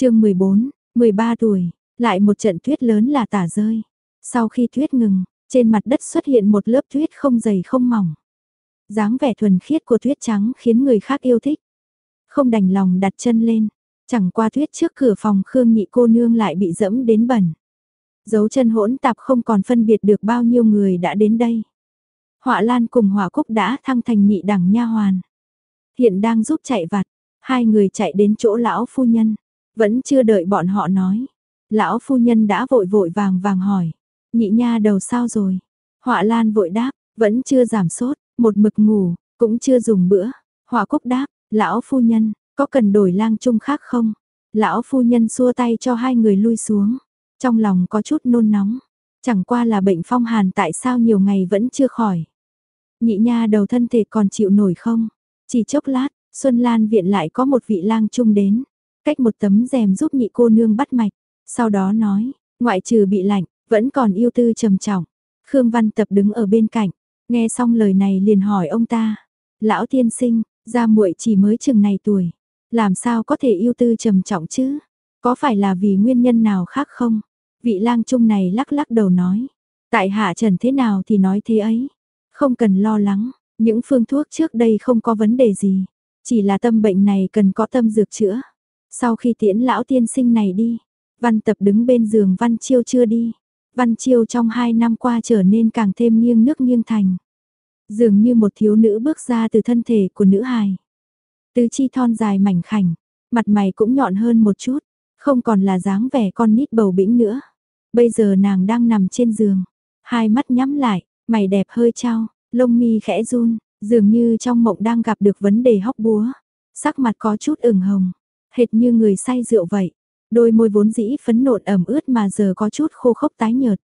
chương 14, 13 tuổi, lại một trận tuyết lớn là tả rơi. Sau khi tuyết ngừng, trên mặt đất xuất hiện một lớp tuyết không dày không mỏng. dáng vẻ thuần khiết của tuyết trắng khiến người khác yêu thích. Không đành lòng đặt chân lên, chẳng qua tuyết trước cửa phòng Khương nhị cô nương lại bị dẫm đến bẩn. Dấu chân hỗn tạp không còn phân biệt được bao nhiêu người đã đến đây. Họa Lan cùng Họa Cúc đã thăng thành nhị đẳng nha hoàn. Hiện đang giúp chạy vặt, hai người chạy đến chỗ lão phu nhân, vẫn chưa đợi bọn họ nói. Lão phu nhân đã vội vội vàng vàng hỏi, nhị nha đầu sao rồi? Họa Lan vội đáp, vẫn chưa giảm sốt, một mực ngủ, cũng chưa dùng bữa. Họa Cúc đáp, lão phu nhân, có cần đổi lang chung khác không? Lão phu nhân xua tay cho hai người lui xuống, trong lòng có chút nôn nóng. Chẳng qua là bệnh phong hàn tại sao nhiều ngày vẫn chưa khỏi. Nhị nha đầu thân thể còn chịu nổi không? Chỉ chốc lát, Xuân Lan viện lại có một vị lang trung đến. Cách một tấm rèm giúp nhị cô nương bắt mạch. Sau đó nói, ngoại trừ bị lạnh, vẫn còn yêu tư trầm trọng. Khương Văn Tập đứng ở bên cạnh, nghe xong lời này liền hỏi ông ta. Lão tiên sinh, gia muội chỉ mới chừng này tuổi. Làm sao có thể yêu tư trầm trọng chứ? Có phải là vì nguyên nhân nào khác không? Vị lang trung này lắc lắc đầu nói. Tại hạ trần thế nào thì nói thế ấy. Không cần lo lắng, những phương thuốc trước đây không có vấn đề gì. Chỉ là tâm bệnh này cần có tâm dược chữa. Sau khi tiễn lão tiên sinh này đi, văn tập đứng bên giường văn chiêu chưa đi. Văn chiêu trong hai năm qua trở nên càng thêm nghiêng nước nghiêng thành. Dường như một thiếu nữ bước ra từ thân thể của nữ hài. Tứ chi thon dài mảnh khảnh, mặt mày cũng nhọn hơn một chút, không còn là dáng vẻ con nít bầu bĩnh nữa. Bây giờ nàng đang nằm trên giường, hai mắt nhắm lại, mày đẹp hơi trao, lông mi khẽ run, dường như trong mộng đang gặp được vấn đề hóc búa. Sắc mặt có chút ửng hồng, hệt như người say rượu vậy. Đôi môi vốn dĩ phấn nộn ẩm ướt mà giờ có chút khô khốc tái nhợt.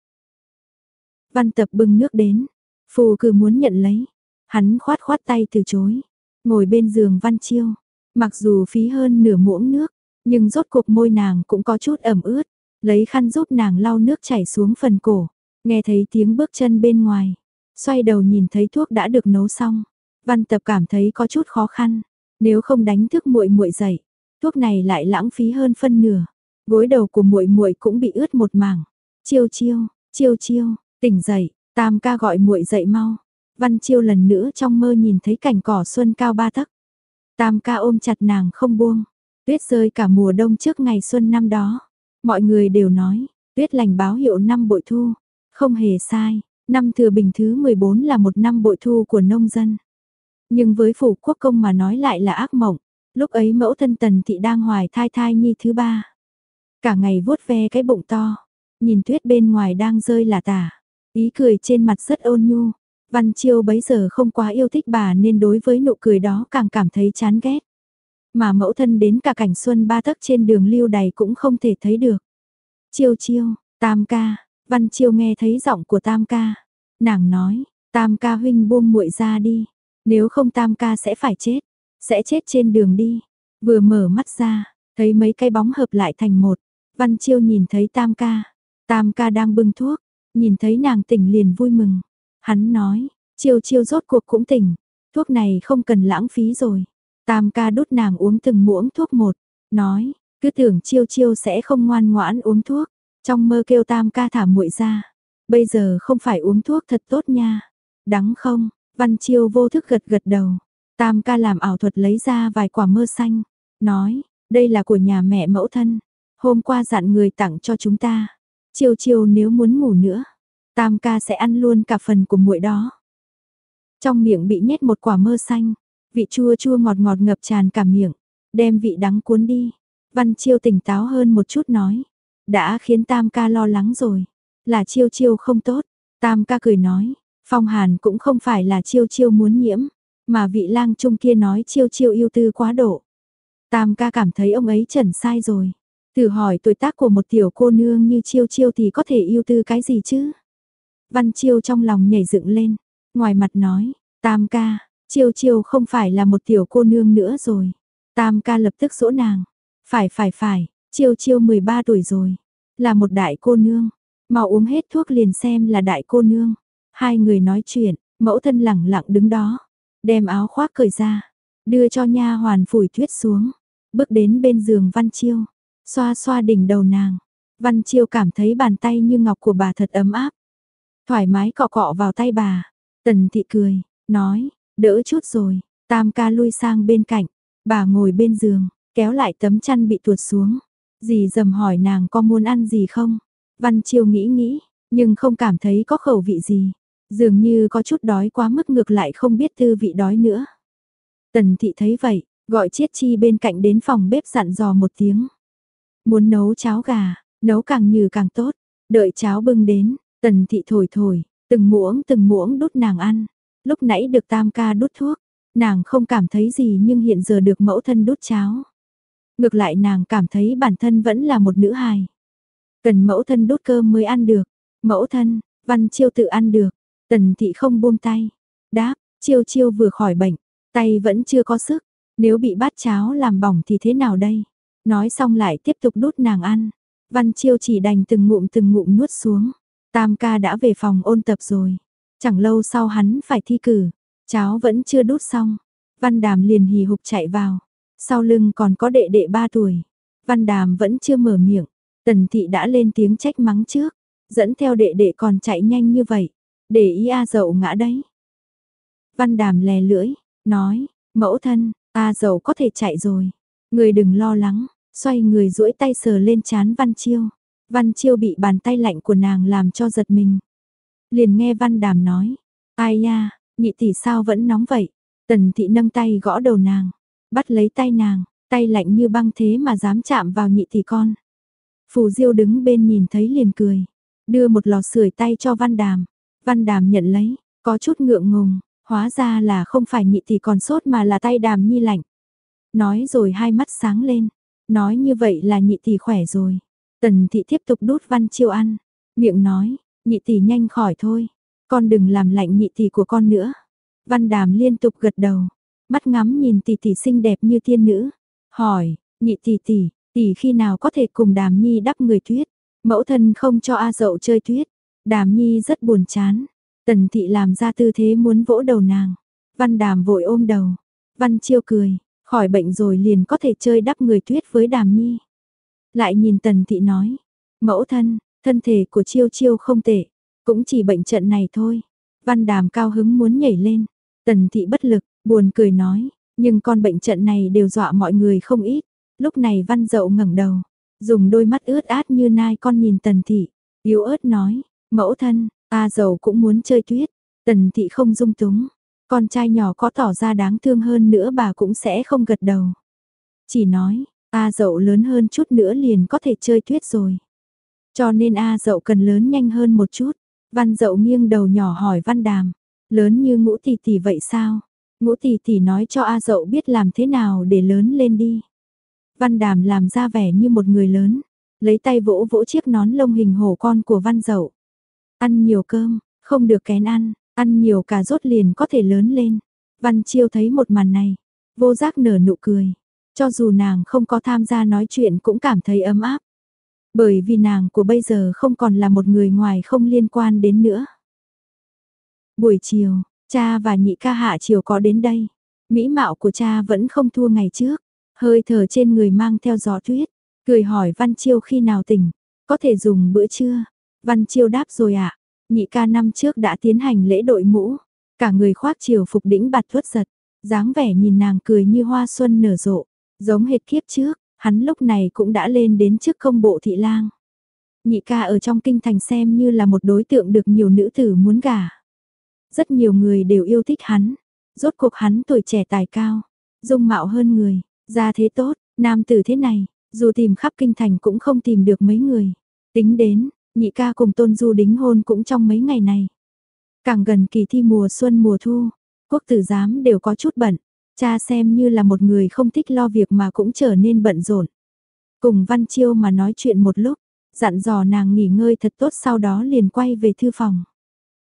Văn tập bưng nước đến, phù cứ muốn nhận lấy. Hắn khoát khoát tay từ chối, ngồi bên giường văn chiêu. Mặc dù phí hơn nửa muỗng nước, nhưng rốt cuộc môi nàng cũng có chút ẩm ướt. Lấy khăn giúp nàng lau nước chảy xuống phần cổ, nghe thấy tiếng bước chân bên ngoài. Xoay đầu nhìn thấy thuốc đã được nấu xong, Văn Tập cảm thấy có chút khó khăn, nếu không đánh thức muội muội dậy, thuốc này lại lãng phí hơn phân nửa. Gối đầu của muội muội cũng bị ướt một mảng. Chiêu chiêu, chiêu chiêu, tỉnh dậy, Tam ca gọi muội dậy mau. Văn Chiêu lần nữa trong mơ nhìn thấy cảnh cỏ xuân cao ba tấc. Tam ca ôm chặt nàng không buông. Tuyết rơi cả mùa đông trước ngày xuân năm đó. Mọi người đều nói, tuyết lành báo hiệu năm bội thu. Không hề sai, Năm thừa bình thứ 14 là một năm bội thu của nông dân. Nhưng với phủ quốc công mà nói lại là ác mộng, lúc ấy mẫu thân tần thị đang hoài thai thai nhi thứ ba. Cả ngày vuốt ve cái bụng to, nhìn tuyết bên ngoài đang rơi là tả, ý cười trên mặt rất ôn nhu. Văn Chiêu bấy giờ không quá yêu thích bà nên đối với nụ cười đó càng cảm thấy chán ghét. Mà mẫu thân đến cả cảnh xuân ba tấc trên đường lưu đầy cũng không thể thấy được. Chiêu chiêu, tam ca, Văn Chiêu nghe thấy giọng của Tam ca. Nàng nói, Tam ca huynh buông muội ra đi, nếu không Tam ca sẽ phải chết, sẽ chết trên đường đi. Vừa mở mắt ra, thấy mấy cái bóng hợp lại thành một. Văn Chiêu nhìn thấy Tam ca, Tam ca đang bưng thuốc, nhìn thấy nàng tỉnh liền vui mừng. Hắn nói, Chiêu Chiêu rốt cuộc cũng tỉnh, thuốc này không cần lãng phí rồi. Tam ca đút nàng uống từng muỗng thuốc một, nói, cứ tưởng Chiêu Chiêu sẽ không ngoan ngoãn uống thuốc, trong mơ kêu tam ca thả muội ra. Bây giờ không phải uống thuốc thật tốt nha. Đắng không? Văn Chiêu vô thức gật gật đầu. Tam ca làm ảo thuật lấy ra vài quả mơ xanh. Nói, đây là của nhà mẹ mẫu thân. Hôm qua dặn người tặng cho chúng ta. Chiêu chiêu nếu muốn ngủ nữa. Tam ca sẽ ăn luôn cả phần của muội đó. Trong miệng bị nhét một quả mơ xanh. Vị chua chua ngọt ngọt ngập tràn cả miệng. Đem vị đắng cuốn đi. Văn Chiêu tỉnh táo hơn một chút nói. Đã khiến Tam ca lo lắng rồi. Là chiêu chiêu không tốt. Tam ca cười nói. Phong hàn cũng không phải là chiêu chiêu muốn nhiễm. Mà vị lang trung kia nói chiêu chiêu yêu tư quá độ. Tam ca cảm thấy ông ấy trần sai rồi. Thử hỏi tuổi tác của một tiểu cô nương như chiêu chiêu thì có thể yêu tư cái gì chứ? Văn chiêu trong lòng nhảy dựng lên. Ngoài mặt nói. Tam ca, chiêu chiêu không phải là một tiểu cô nương nữa rồi. Tam ca lập tức dỗ nàng. Phải phải phải, Chiêu chiêu 13 tuổi rồi, là một đại cô nương, mau uống hết thuốc liền xem là đại cô nương. Hai người nói chuyện, mẫu thân lẳng lặng đứng đó, đem áo khoác cởi ra, đưa cho nha hoàn phủi tuyết xuống, bước đến bên giường Văn Chiêu. xoa xoa đỉnh đầu nàng. Văn Chiêu cảm thấy bàn tay như ngọc của bà thật ấm áp. Thoải mái cọ cọ vào tay bà. Tần thị cười, nói, đỡ chút rồi. Tam ca lui sang bên cạnh. Bà ngồi bên giường, kéo lại tấm chăn bị tuột xuống. Dì dầm hỏi nàng có muốn ăn gì không? Văn Chiêu nghĩ nghĩ, nhưng không cảm thấy có khẩu vị gì. Dường như có chút đói quá mức ngược lại không biết tư vị đói nữa. Tần thị thấy vậy, gọi chiết chi bên cạnh đến phòng bếp dặn dò một tiếng. Muốn nấu cháo gà, nấu càng như càng tốt. Đợi cháo bưng đến, tần thị thổi thổi, từng muỗng từng muỗng đút nàng ăn. Lúc nãy được tam ca đút thuốc, nàng không cảm thấy gì nhưng hiện giờ được mẫu thân đút cháo. Ngược lại nàng cảm thấy bản thân vẫn là một nữ hài. Cần mẫu thân đút cơm mới ăn được. Mẫu thân, văn chiêu tự ăn được. Tần thị không buông tay. Đáp, chiêu chiêu vừa khỏi bệnh, tay vẫn chưa có sức. Nếu bị bát cháo làm bỏng thì thế nào đây? Nói xong lại tiếp tục đút nàng ăn. Văn chiêu chỉ đành từng ngụm từng ngụm nuốt xuống. Tam ca đã về phòng ôn tập rồi. Chẳng lâu sau hắn phải thi cử. Cháo vẫn chưa đút xong. Văn đàm liền hì hục chạy vào. Sau lưng còn có đệ đệ ba tuổi. Văn đàm vẫn chưa mở miệng. Tần thị đã lên tiếng trách mắng trước. Dẫn theo đệ đệ còn chạy nhanh như vậy. Để ý A dậu ngã đấy. Văn đàm lè lưỡi, nói, mẫu thân, A dậu có thể chạy rồi. Người đừng lo lắng, xoay người duỗi tay sờ lên chán Văn Chiêu. Văn Chiêu bị bàn tay lạnh của nàng làm cho giật mình. Liền nghe Văn Đàm nói, ai nha, nhị tỷ sao vẫn nóng vậy. Tần thị nâng tay gõ đầu nàng, bắt lấy tay nàng, tay lạnh như băng thế mà dám chạm vào nhị tỷ con. Phù Diêu đứng bên nhìn thấy liền cười, đưa một lò sưởi tay cho Văn Đàm. Văn Đàm nhận lấy, có chút ngượng ngùng, hóa ra là không phải nhị tỷ còn sốt mà là tay Đàm Nhi lạnh. Nói rồi hai mắt sáng lên, nói như vậy là nhị tỷ khỏe rồi. Tần thị tiếp tục đút Văn Chiêu ăn, miệng nói, nhị tỷ nhanh khỏi thôi, con đừng làm lạnh nhị tỷ của con nữa. Văn Đàm liên tục gật đầu, mắt ngắm nhìn tỷ tỷ xinh đẹp như tiên nữ, hỏi, nhị tỷ tỷ, tỷ khi nào có thể cùng Đàm Nhi đắp người tuyết? Mẫu thân không cho A Dậu chơi tuyết, Đàm Nhi rất buồn chán. Tần thị làm ra tư thế muốn vỗ đầu nàng. Văn Đàm vội ôm đầu. Văn Chiêu cười, khỏi bệnh rồi liền có thể chơi đắp người tuyết với Đàm Nhi. Lại nhìn Tần thị nói, mẫu thân, thân thể của Chiêu Chiêu không tệ, cũng chỉ bệnh trận này thôi. Văn Đàm cao hứng muốn nhảy lên. Tần thị bất lực, buồn cười nói, nhưng con bệnh trận này đều dọa mọi người không ít. Lúc này Văn Dậu ngẩng đầu, dùng đôi mắt ướt át như nai con nhìn Tần thị, yếu ớt nói, Mẫu thân, A giàu cũng muốn chơi tuyết, tần thị không dung túng, con trai nhỏ có tỏ ra đáng thương hơn nữa bà cũng sẽ không gật đầu. Chỉ nói, A dậu lớn hơn chút nữa liền có thể chơi tuyết rồi. Cho nên A dậu cần lớn nhanh hơn một chút. Văn dậu nghiêng đầu nhỏ hỏi Văn Đàm, lớn như ngũ tỷ tỷ vậy sao? Ngũ tỷ tỷ nói cho A dậu biết làm thế nào để lớn lên đi. Văn Đàm làm ra vẻ như một người lớn, lấy tay vỗ vỗ chiếc nón lông hình hổ con của Văn dậu. Ăn nhiều cơm, không được kén ăn, ăn nhiều cà rốt liền có thể lớn lên. Văn Chiêu thấy một màn này, vô giác nở nụ cười. Cho dù nàng không có tham gia nói chuyện cũng cảm thấy ấm áp. Bởi vì nàng của bây giờ không còn là một người ngoài không liên quan đến nữa. Buổi chiều, cha và nhị ca hạ chiều có đến đây. Mỹ mạo của cha vẫn không thua ngày trước. Hơi thở trên người mang theo gió tuyết. Cười hỏi Văn Chiêu khi nào tỉnh. Có thể dùng bữa trưa. Văn Chiêu đáp rồi ạ. À? Nhị ca năm trước đã tiến hành lễ đội mũ. Cả người khoác chiều phục đỉnh bạt thuất giật. dáng vẻ nhìn nàng cười như hoa xuân nở rộ. Giống hệt kiếp trước, hắn lúc này cũng đã lên đến trước công bộ thị lang. Nhị ca ở trong kinh thành xem như là một đối tượng được nhiều nữ tử muốn gả. Rất nhiều người đều yêu thích hắn. Rốt cuộc hắn tuổi trẻ tài cao, dung mạo hơn người, gia thế tốt, nam tử thế này, dù tìm khắp kinh thành cũng không tìm được mấy người. Tính đến, Nhị ca cùng tôn du đính hôn cũng trong mấy ngày này. Càng gần kỳ thi mùa xuân mùa thu, quốc tử giám đều có chút bận. Cha xem như là một người không thích lo việc mà cũng trở nên bận rộn. Cùng Văn Chiêu mà nói chuyện một lúc, dặn dò nàng nghỉ ngơi thật tốt sau đó liền quay về thư phòng.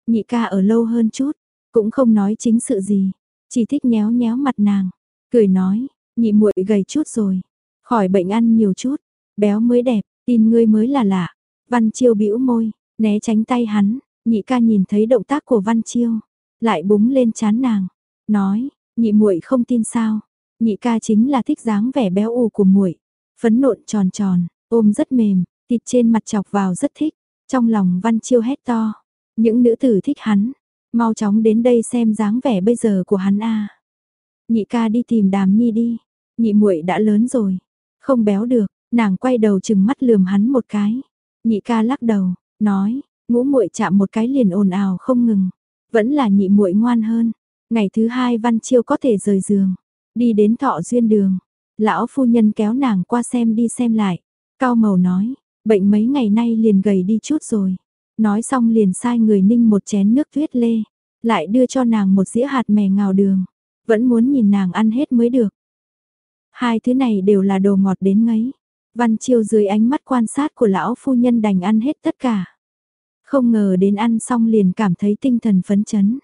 Nhị ca ở lâu hơn chút, cũng không nói chính sự gì, chỉ thích nhéo nhéo mặt nàng, cười nói, nhị muội gầy chút rồi, khỏi bệnh ăn nhiều chút, béo mới đẹp, tin ngươi mới là lạ. Văn Chiêu bĩu môi, né tránh tay hắn, nhị ca nhìn thấy động tác của Văn Chiêu, lại búng lên chán nàng, nói, nhị muội không tin sao? Nhị ca chính là thích dáng vẻ béo ù của muội. phấn nộn tròn tròn, ôm rất mềm, thịt trên mặt chọc vào rất thích, trong lòng Văn Chiêu hét to. Những nữ tử thích hắn, mau chóng đến đây xem dáng vẻ bây giờ của hắn a. Nhị ca đi tìm Đàm Nhi đi, nhị muội đã lớn rồi, không béo được, nàng quay đầu chừng mắt lườm hắn một cái. Nhị ca lắc đầu, nói, ngũ muội chạm một cái liền ồn ào không ngừng, vẫn là nhị muội ngoan hơn. Ngày thứ hai Văn Chiêu có thể rời giường, đi đến thọ duyên đường, lão phu nhân kéo nàng qua xem đi xem lại. Cao mầu nói, bệnh mấy ngày nay liền gầy đi chút rồi. Nói xong liền sai người ninh một chén nước tuyết lê, lại đưa cho nàng một dĩa hạt mè ngào đường. Vẫn muốn nhìn nàng ăn hết mới được. Hai thứ này đều là đồ ngọt đến ngấy. Văn Chiêu dưới ánh mắt quan sát của lão phu nhân đành ăn hết tất cả. Không ngờ đến ăn xong liền cảm thấy tinh thần phấn chấn.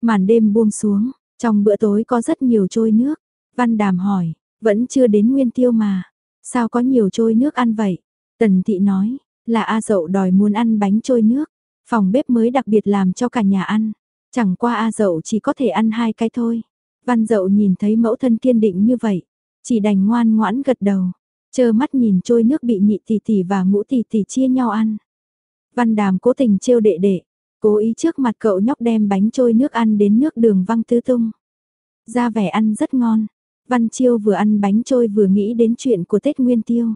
Màn đêm buông xuống, trong bữa tối có rất nhiều trôi nước. Văn Đàm hỏi, vẫn chưa đến nguyên tiêu mà. Sao có nhiều trôi nước ăn vậy? Tần Thị nói, là A Dậu đòi muốn ăn bánh trôi nước. Phòng bếp mới đặc biệt làm cho cả nhà ăn. Chẳng qua A Dậu chỉ có thể ăn hai cái thôi. Văn Dậu nhìn thấy mẫu thân kiên định như vậy. Chỉ đành ngoan ngoãn gật đầu. Chờ mắt nhìn trôi nước bị nhị tỷ tỷ và ngũ tỷ tỷ chia nhau ăn. Văn Đàm cố tình trêu đệ đệ. Cố ý trước mặt cậu nhóc đem bánh trôi nước ăn đến nước đường văng tứ tung. Ra vẻ ăn rất ngon. Văn Chiêu vừa ăn bánh trôi vừa nghĩ đến chuyện của Tết Nguyên Tiêu.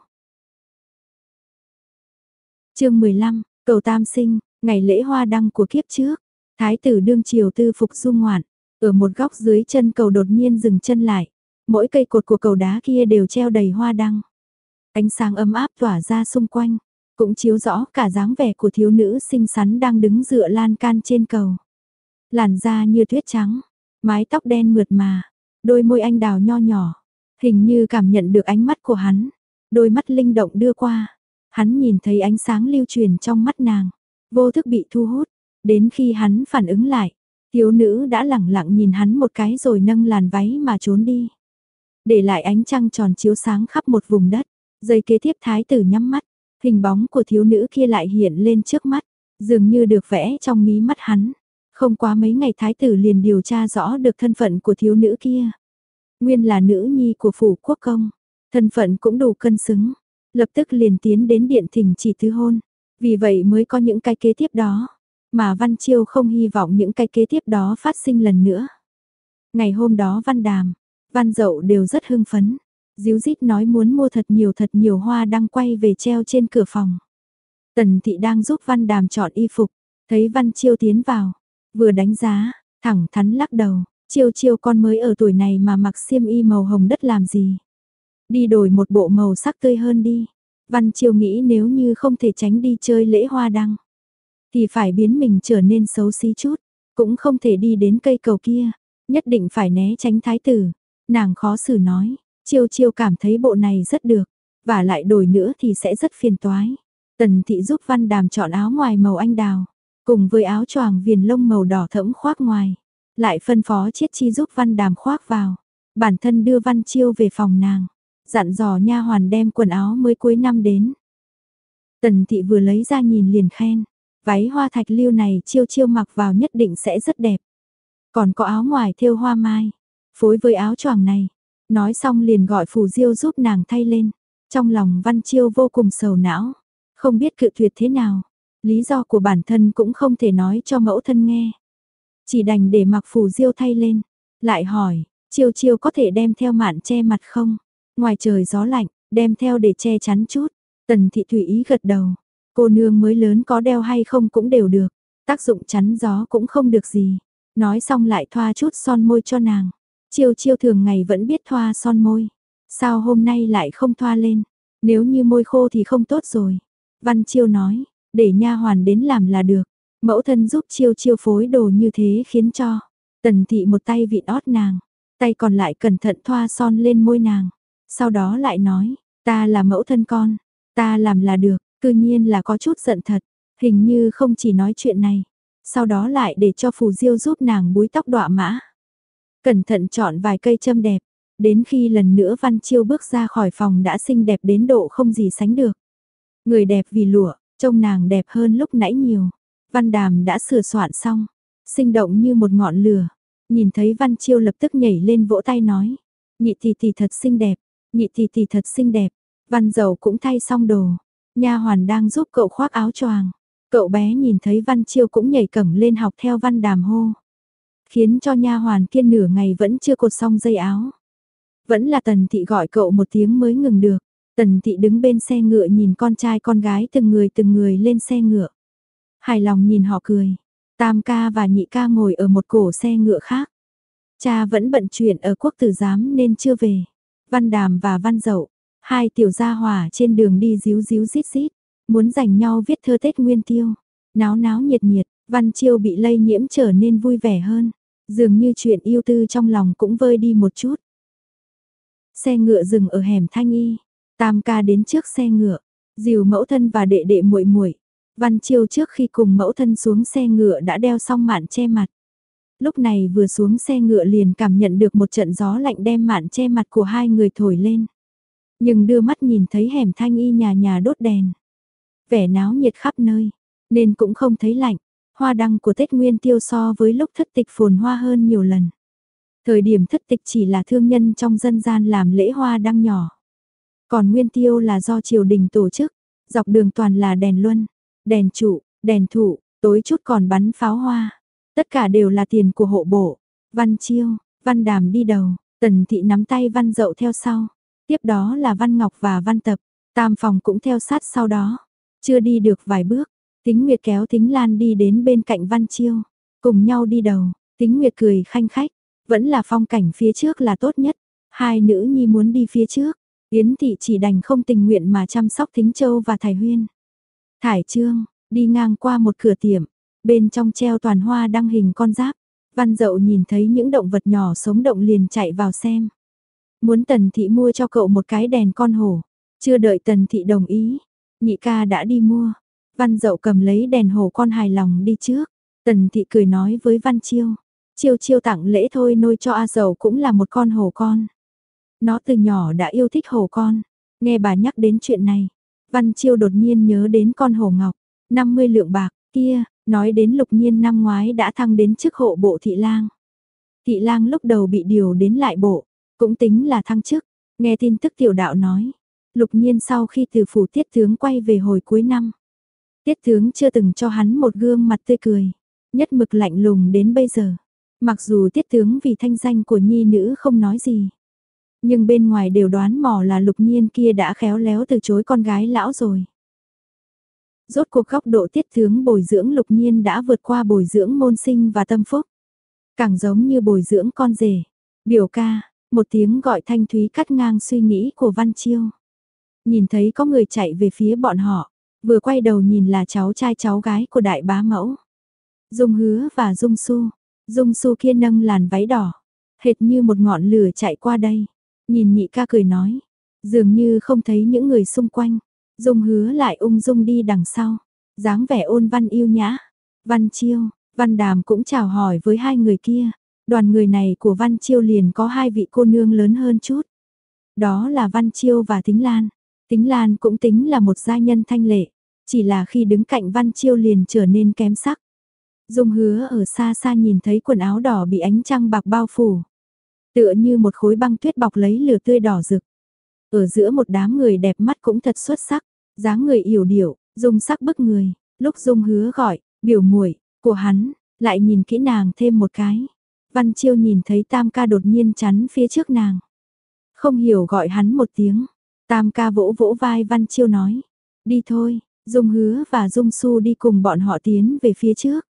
chương 15, cầu tam sinh, ngày lễ hoa đăng của kiếp trước. Thái tử đương triều tư phục du ngoạn, ở một góc dưới chân cầu đột nhiên dừng chân lại. Mỗi cây cột của cầu đá kia đều treo đầy hoa đăng. Ánh sáng ấm áp tỏa ra xung quanh, cũng chiếu rõ cả dáng vẻ của thiếu nữ xinh xắn đang đứng dựa lan can trên cầu. Làn da như tuyết trắng, mái tóc đen mượt mà, đôi môi anh đào nho nhỏ, hình như cảm nhận được ánh mắt của hắn, đôi mắt linh động đưa qua. Hắn nhìn thấy ánh sáng lưu truyền trong mắt nàng, vô thức bị thu hút, đến khi hắn phản ứng lại, thiếu nữ đã lẳng lặng nhìn hắn một cái rồi nâng làn váy mà trốn đi. Để lại ánh trăng tròn chiếu sáng khắp một vùng đất, giây kế tiếp thái tử nhắm mắt, hình bóng của thiếu nữ kia lại hiện lên trước mắt, dường như được vẽ trong mí mắt hắn. Không quá mấy ngày thái tử liền điều tra rõ được thân phận của thiếu nữ kia. Nguyên là nữ nhi của phủ quốc công, thân phận cũng đủ cân xứng, lập tức liền tiến đến điện thỉnh chỉ thứ hôn, vì vậy mới có những cái kế tiếp đó, mà Văn Chiêu không hy vọng những cái kế tiếp đó phát sinh lần nữa. Ngày hôm đó Văn Đàm, Văn Dậu đều rất hưng phấn, díu dít nói muốn mua thật nhiều thật nhiều hoa đăng quay về treo trên cửa phòng. Tần Thị đang giúp Văn Đàm chọn y phục, thấy Văn Chiêu tiến vào, vừa đánh giá, thẳng thắn lắc đầu, chiêu chiêu con mới ở tuổi này mà mặc xiêm y màu hồng đất làm gì. Đi đổi một bộ màu sắc tươi hơn đi. Văn chiêu nghĩ nếu như không thể tránh đi chơi lễ hoa đăng, thì phải biến mình trở nên xấu xí chút, cũng không thể đi đến cây cầu kia, nhất định phải né tránh thái tử. Nàng khó xử nói, chiêu chiêu cảm thấy bộ này rất được, và lại đổi nữa thì sẽ rất phiền toái. Tần thị giúp Văn Đàm chọn áo ngoài màu anh đào, cùng với áo choàng viền lông màu đỏ thẫm khoác ngoài, lại phân phó chiết chi giúp Văn Đàm khoác vào, bản thân đưa Văn Chiêu về phòng nàng, dặn dò nha hoàn đem quần áo mới cuối năm đến. Tần thị vừa lấy ra nhìn liền khen, váy hoa thạch lưu này chiêu chiêu mặc vào nhất định sẽ rất đẹp. Còn có áo ngoài thêu hoa mai, phối với áo choàng này, nói xong liền gọi phù diêu giúp nàng thay lên. Trong lòng Văn Chiêu vô cùng sầu não, không biết cự tuyệt thế nào. Lý do của bản thân cũng không thể nói cho mẫu thân nghe. Chỉ đành để mặc phù diêu thay lên. Lại hỏi, chiêu chiêu có thể đem theo mạn che mặt không? Ngoài trời gió lạnh, đem theo để che chắn chút. Tần thị thủy ý gật đầu. Cô nương mới lớn có đeo hay không cũng đều được. Tác dụng chắn gió cũng không được gì. Nói xong lại thoa chút son môi cho nàng. Chiêu chiêu thường ngày vẫn biết thoa son môi. Sao hôm nay lại không thoa lên? Nếu như môi khô thì không tốt rồi. Văn chiêu nói, để nha hoàn đến làm là được. Mẫu thân giúp chiêu chiêu phối đồ như thế khiến cho. Tần thị một tay vịn ót nàng, tay còn lại cẩn thận thoa son lên môi nàng. Sau đó lại nói, ta là mẫu thân con, ta làm là được, cư nhiên là có chút giận thật, hình như không chỉ nói chuyện này. Sau đó lại để cho phù diêu giúp nàng búi tóc đọa mã. Cẩn thận chọn vài cây châm đẹp, đến khi lần nữa Văn Chiêu bước ra khỏi phòng đã xinh đẹp đến độ không gì sánh được. Người đẹp vì lụa, trông nàng đẹp hơn lúc nãy nhiều. Văn Đàm đã sửa soạn xong, sinh động như một ngọn lửa. Nhìn thấy Văn Chiêu lập tức nhảy lên vỗ tay nói, nhị tỷ tỷ thật xinh đẹp, nhị tỷ tỷ thật xinh đẹp. Văn dầu cũng thay xong đồ, nha hoàn đang giúp cậu khoác áo choàng. Cậu bé nhìn thấy Văn Chiêu cũng nhảy cẩm lên học theo Văn Đàm hô. Khiến cho nha hoàn kia nửa ngày vẫn chưa cột xong dây áo. Vẫn là Tần Thị gọi cậu một tiếng mới ngừng được. Tần Thị đứng bên xe ngựa nhìn con trai con gái từng người từng người lên xe ngựa. Hài lòng nhìn họ cười. Tam ca và nhị ca ngồi ở một cổ xe ngựa khác. Cha vẫn bận chuyện ở quốc tử giám nên chưa về. Văn Đàm và Văn Dậu, hai tiểu gia hỏa trên đường đi díu díu rít rít, muốn giành nhau viết thơ Tết Nguyên Tiêu. Náo náo nhiệt nhiệt, Văn Chiêu bị lây nhiễm trở nên vui vẻ hơn, dường như chuyện yêu tư trong lòng cũng vơi đi một chút. Xe ngựa dừng ở hẻm Thanh Y, Tam ca đến trước xe ngựa, dìu mẫu thân và đệ đệ muội muội. Văn Chiêu trước khi cùng mẫu thân xuống xe ngựa đã đeo xong mạn che mặt. Lúc này vừa xuống xe ngựa liền cảm nhận được một trận gió lạnh đem mạn che mặt của hai người thổi lên. Nhưng đưa mắt nhìn thấy hẻm thanh y nhà nhà đốt đèn. Vẻ náo nhiệt khắp nơi, nên cũng không thấy lạnh. Hoa đăng của Tết Nguyên tiêu so với lúc thất tịch phồn hoa hơn nhiều lần. Thời điểm thất tịch chỉ là thương nhân trong dân gian làm lễ hoa đăng nhỏ. Còn Nguyên tiêu là do triều đình tổ chức, dọc đường toàn là đèn luân, đèn trụ, đèn thụ, tối chút còn bắn pháo hoa. Tất cả đều là tiền của hộ bộ. Văn Chiêu, Văn Đàm đi đầu, Tần Thị nắm tay Văn Dậu theo sau. Tiếp đó là Văn Ngọc và Văn Tập, Tam Phòng cũng theo sát sau đó. Chưa đi được vài bước, Tính Nguyệt kéo Tính Lan đi đến bên cạnh Văn Chiêu, cùng nhau đi đầu. Tính Nguyệt cười khanh khách, vẫn là phong cảnh phía trước là tốt nhất. Hai nữ nhi muốn đi phía trước, Yến Thị chỉ đành không tình nguyện mà chăm sóc Thính Châu và Thải Huyên. Thải Trương, đi ngang qua một cửa tiệm, bên trong treo toàn hoa đăng hình con giáp. Văn dậu nhìn thấy những động vật nhỏ sống động liền chạy vào xem. Muốn tần thị mua cho cậu một cái đèn con hổ. Chưa đợi tần thị đồng ý, nhị ca đã đi mua. Văn dậu cầm lấy đèn hồ con hài lòng đi trước. Tần thị cười nói với Văn Chiêu. Chiêu chiêu tặng lễ thôi nôi cho A dậu cũng là một con hồ con. Nó từ nhỏ đã yêu thích hồ con. Nghe bà nhắc đến chuyện này. Văn Chiêu đột nhiên nhớ đến con hồ ngọc. 50 lượng bạc, kia, Nói đến lục nhiên năm ngoái đã thăng đến chức hộ bộ thị lang. Thị lang lúc đầu bị điều đến lại bộ, cũng tính là thăng chức, nghe tin tức tiểu đạo nói. Lục nhiên sau khi từ phủ tiết tướng quay về hồi cuối năm. Tiết tướng chưa từng cho hắn một gương mặt tươi cười, nhất mực lạnh lùng đến bây giờ. Mặc dù tiết tướng vì thanh danh của nhi nữ không nói gì. Nhưng bên ngoài đều đoán mò là lục nhiên kia đã khéo léo từ chối con gái lão rồi. Rốt cuộc góc độ tiết tướng bồi dưỡng lục nhiên đã vượt qua bồi dưỡng môn sinh và tâm phúc. Càng giống như bồi dưỡng con rể. Biểu ca, một tiếng gọi thanh thúy cắt ngang suy nghĩ của Văn Chiêu. Nhìn thấy có người chạy về phía bọn họ, vừa quay đầu nhìn là cháu trai cháu gái của đại bá mẫu. Dung hứa và Dung su. Dung su kia nâng làn váy đỏ, hệt như một ngọn lửa chạy qua đây. Nhìn nhị ca cười nói, dường như không thấy những người xung quanh. Dung hứa lại ung dung đi đằng sau, dáng vẻ ôn văn yêu nhã. Văn Chiêu, Văn Đàm cũng chào hỏi với hai người kia. Đoàn người này của Văn Chiêu liền có hai vị cô nương lớn hơn chút. Đó là Văn Chiêu và Tính Lan. Tính Lan cũng tính là một gia nhân thanh lệ, chỉ là khi đứng cạnh Văn Chiêu liền trở nên kém sắc. Dung hứa ở xa xa nhìn thấy quần áo đỏ bị ánh trăng bạc bao phủ. Tựa như một khối băng tuyết bọc lấy lửa tươi đỏ rực. Ở giữa một đám người đẹp mắt cũng thật xuất sắc dáng người yểu điệu, dung sắc bức người, lúc dung hứa gọi, biểu muội của hắn, lại nhìn kỹ nàng thêm một cái. Văn Chiêu nhìn thấy Tam ca đột nhiên chắn phía trước nàng. Không hiểu gọi hắn một tiếng. Tam ca vỗ vỗ vai Văn Chiêu nói. Đi thôi, Dung hứa và Dung su đi cùng bọn họ tiến về phía trước.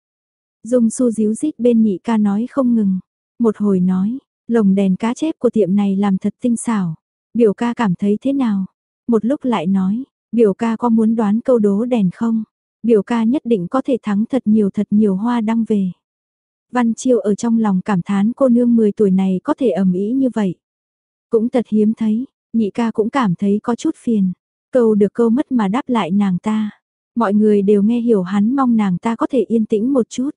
Dung su díu dít bên nhị ca nói không ngừng. Một hồi nói, lồng đèn cá chép của tiệm này làm thật tinh xảo. Biểu ca cảm thấy thế nào? Một lúc lại nói, Biểu ca có muốn đoán câu đố đèn không? Biểu ca nhất định có thể thắng thật nhiều thật nhiều hoa đăng về. Văn Chiêu ở trong lòng cảm thán cô nương 10 tuổi này có thể ẩm ý như vậy. Cũng thật hiếm thấy, nhị ca cũng cảm thấy có chút phiền. Câu được câu mất mà đáp lại nàng ta. Mọi người đều nghe hiểu hắn mong nàng ta có thể yên tĩnh một chút.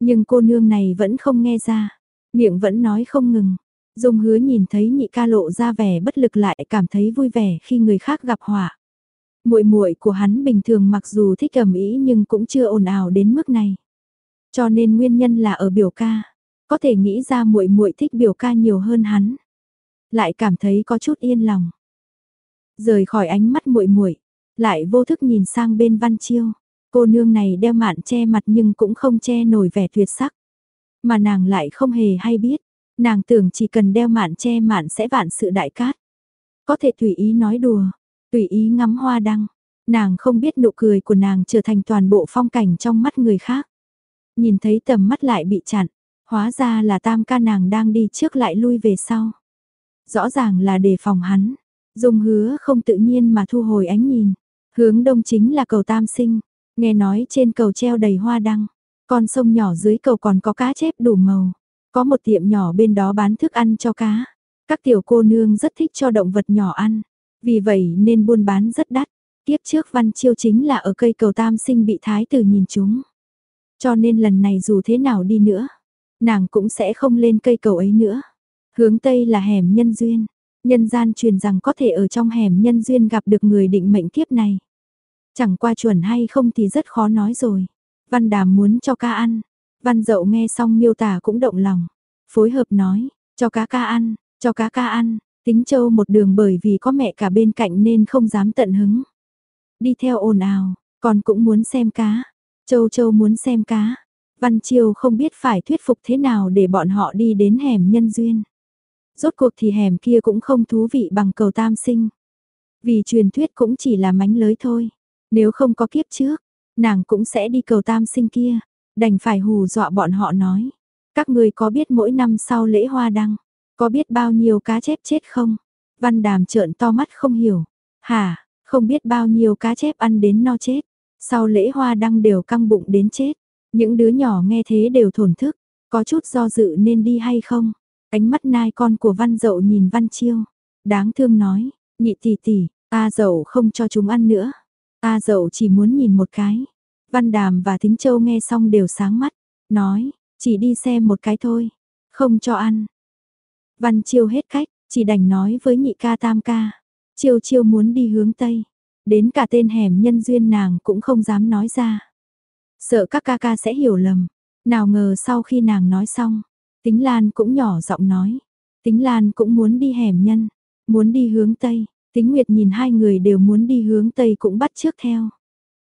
Nhưng cô nương này vẫn không nghe ra. Miệng vẫn nói không ngừng. Dung hứa nhìn thấy nhị ca lộ ra vẻ bất lực lại cảm thấy vui vẻ khi người khác gặp họa. Muội muội của hắn bình thường mặc dù thích ẩm ý nhưng cũng chưa ồn ào đến mức này. Cho nên nguyên nhân là ở biểu ca, có thể nghĩ ra muội muội thích biểu ca nhiều hơn hắn. Lại cảm thấy có chút yên lòng. Rời khỏi ánh mắt muội muội, lại vô thức nhìn sang bên Văn Chiêu. Cô nương này đeo mạn che mặt nhưng cũng không che nổi vẻ tuyệt sắc. Mà nàng lại không hề hay biết, nàng tưởng chỉ cần đeo mạn che mạn sẽ vạn sự đại cát. Có thể tùy ý nói đùa, tùy ý ngắm hoa đăng. Nàng không biết nụ cười của nàng trở thành toàn bộ phong cảnh trong mắt người khác. Nhìn thấy tầm mắt lại bị chặn, hóa ra là tam ca nàng đang đi trước lại lui về sau. Rõ ràng là đề phòng hắn, dùng hứa không tự nhiên mà thu hồi ánh nhìn. Hướng đông chính là cầu tam sinh, nghe nói trên cầu treo đầy hoa đăng, con sông nhỏ dưới cầu còn có cá chép đủ màu, có một tiệm nhỏ bên đó bán thức ăn cho cá. Các tiểu cô nương rất thích cho động vật nhỏ ăn, vì vậy nên buôn bán rất đắt. Tiếp trước Văn Chiêu chính là ở cây cầu tam sinh bị thái tử nhìn chúng. Cho nên lần này dù thế nào đi nữa, nàng cũng sẽ không lên cây cầu ấy nữa. Hướng Tây là hẻm nhân duyên, nhân gian truyền rằng có thể ở trong hẻm nhân duyên gặp được người định mệnh kiếp này. Chẳng qua chuẩn hay không thì rất khó nói rồi. Văn Đàm muốn cho ca ăn, Văn Dậu nghe xong miêu tả cũng động lòng, phối hợp nói, cho cá ca ăn, cho cá ca ăn, tính châu một đường bởi vì có mẹ cả bên cạnh nên không dám tận hứng. Đi theo ồn ào, còn cũng muốn xem cá, châu châu muốn xem cá. Văn Chiêu không biết phải thuyết phục thế nào để bọn họ đi đến hẻm nhân duyên. Rốt cuộc thì hẻm kia cũng không thú vị bằng cầu tam sinh. Vì truyền thuyết cũng chỉ là mánh lới thôi. Nếu không có kiếp trước, nàng cũng sẽ đi cầu tam sinh kia. Đành phải hù dọa bọn họ nói. Các người có biết mỗi năm sau lễ hoa đăng, có biết bao nhiêu cá chép chết không? Văn đàm trợn to mắt không hiểu. Hả, không biết bao nhiêu cá chép ăn đến no chết. Sau lễ hoa đăng đều căng bụng đến chết. Những đứa nhỏ nghe thế đều thổn thức. Có chút do dự nên đi hay không? Ánh mắt nai con của văn dậu nhìn văn chiêu. Đáng thương nói, nhị tỷ tỷ, ta dậu không cho chúng ăn nữa. Ta dậu chỉ muốn nhìn một cái. Văn đàm và thính châu nghe xong đều sáng mắt. Nói, chỉ đi xem một cái thôi. Không cho ăn. Văn chiêu hết cách, chỉ đành nói với nhị ca tam ca. Chiêu chiêu muốn đi hướng Tây. Đến cả tên hẻm nhân duyên nàng cũng không dám nói ra. Sợ các ca ca sẽ hiểu lầm. Nào ngờ sau khi nàng nói xong, Tính Lan cũng nhỏ giọng nói. Tính Lan cũng muốn đi hẻm nhân, muốn đi hướng Tây. Tính Nguyệt nhìn hai người đều muốn đi hướng Tây cũng bắt trước theo.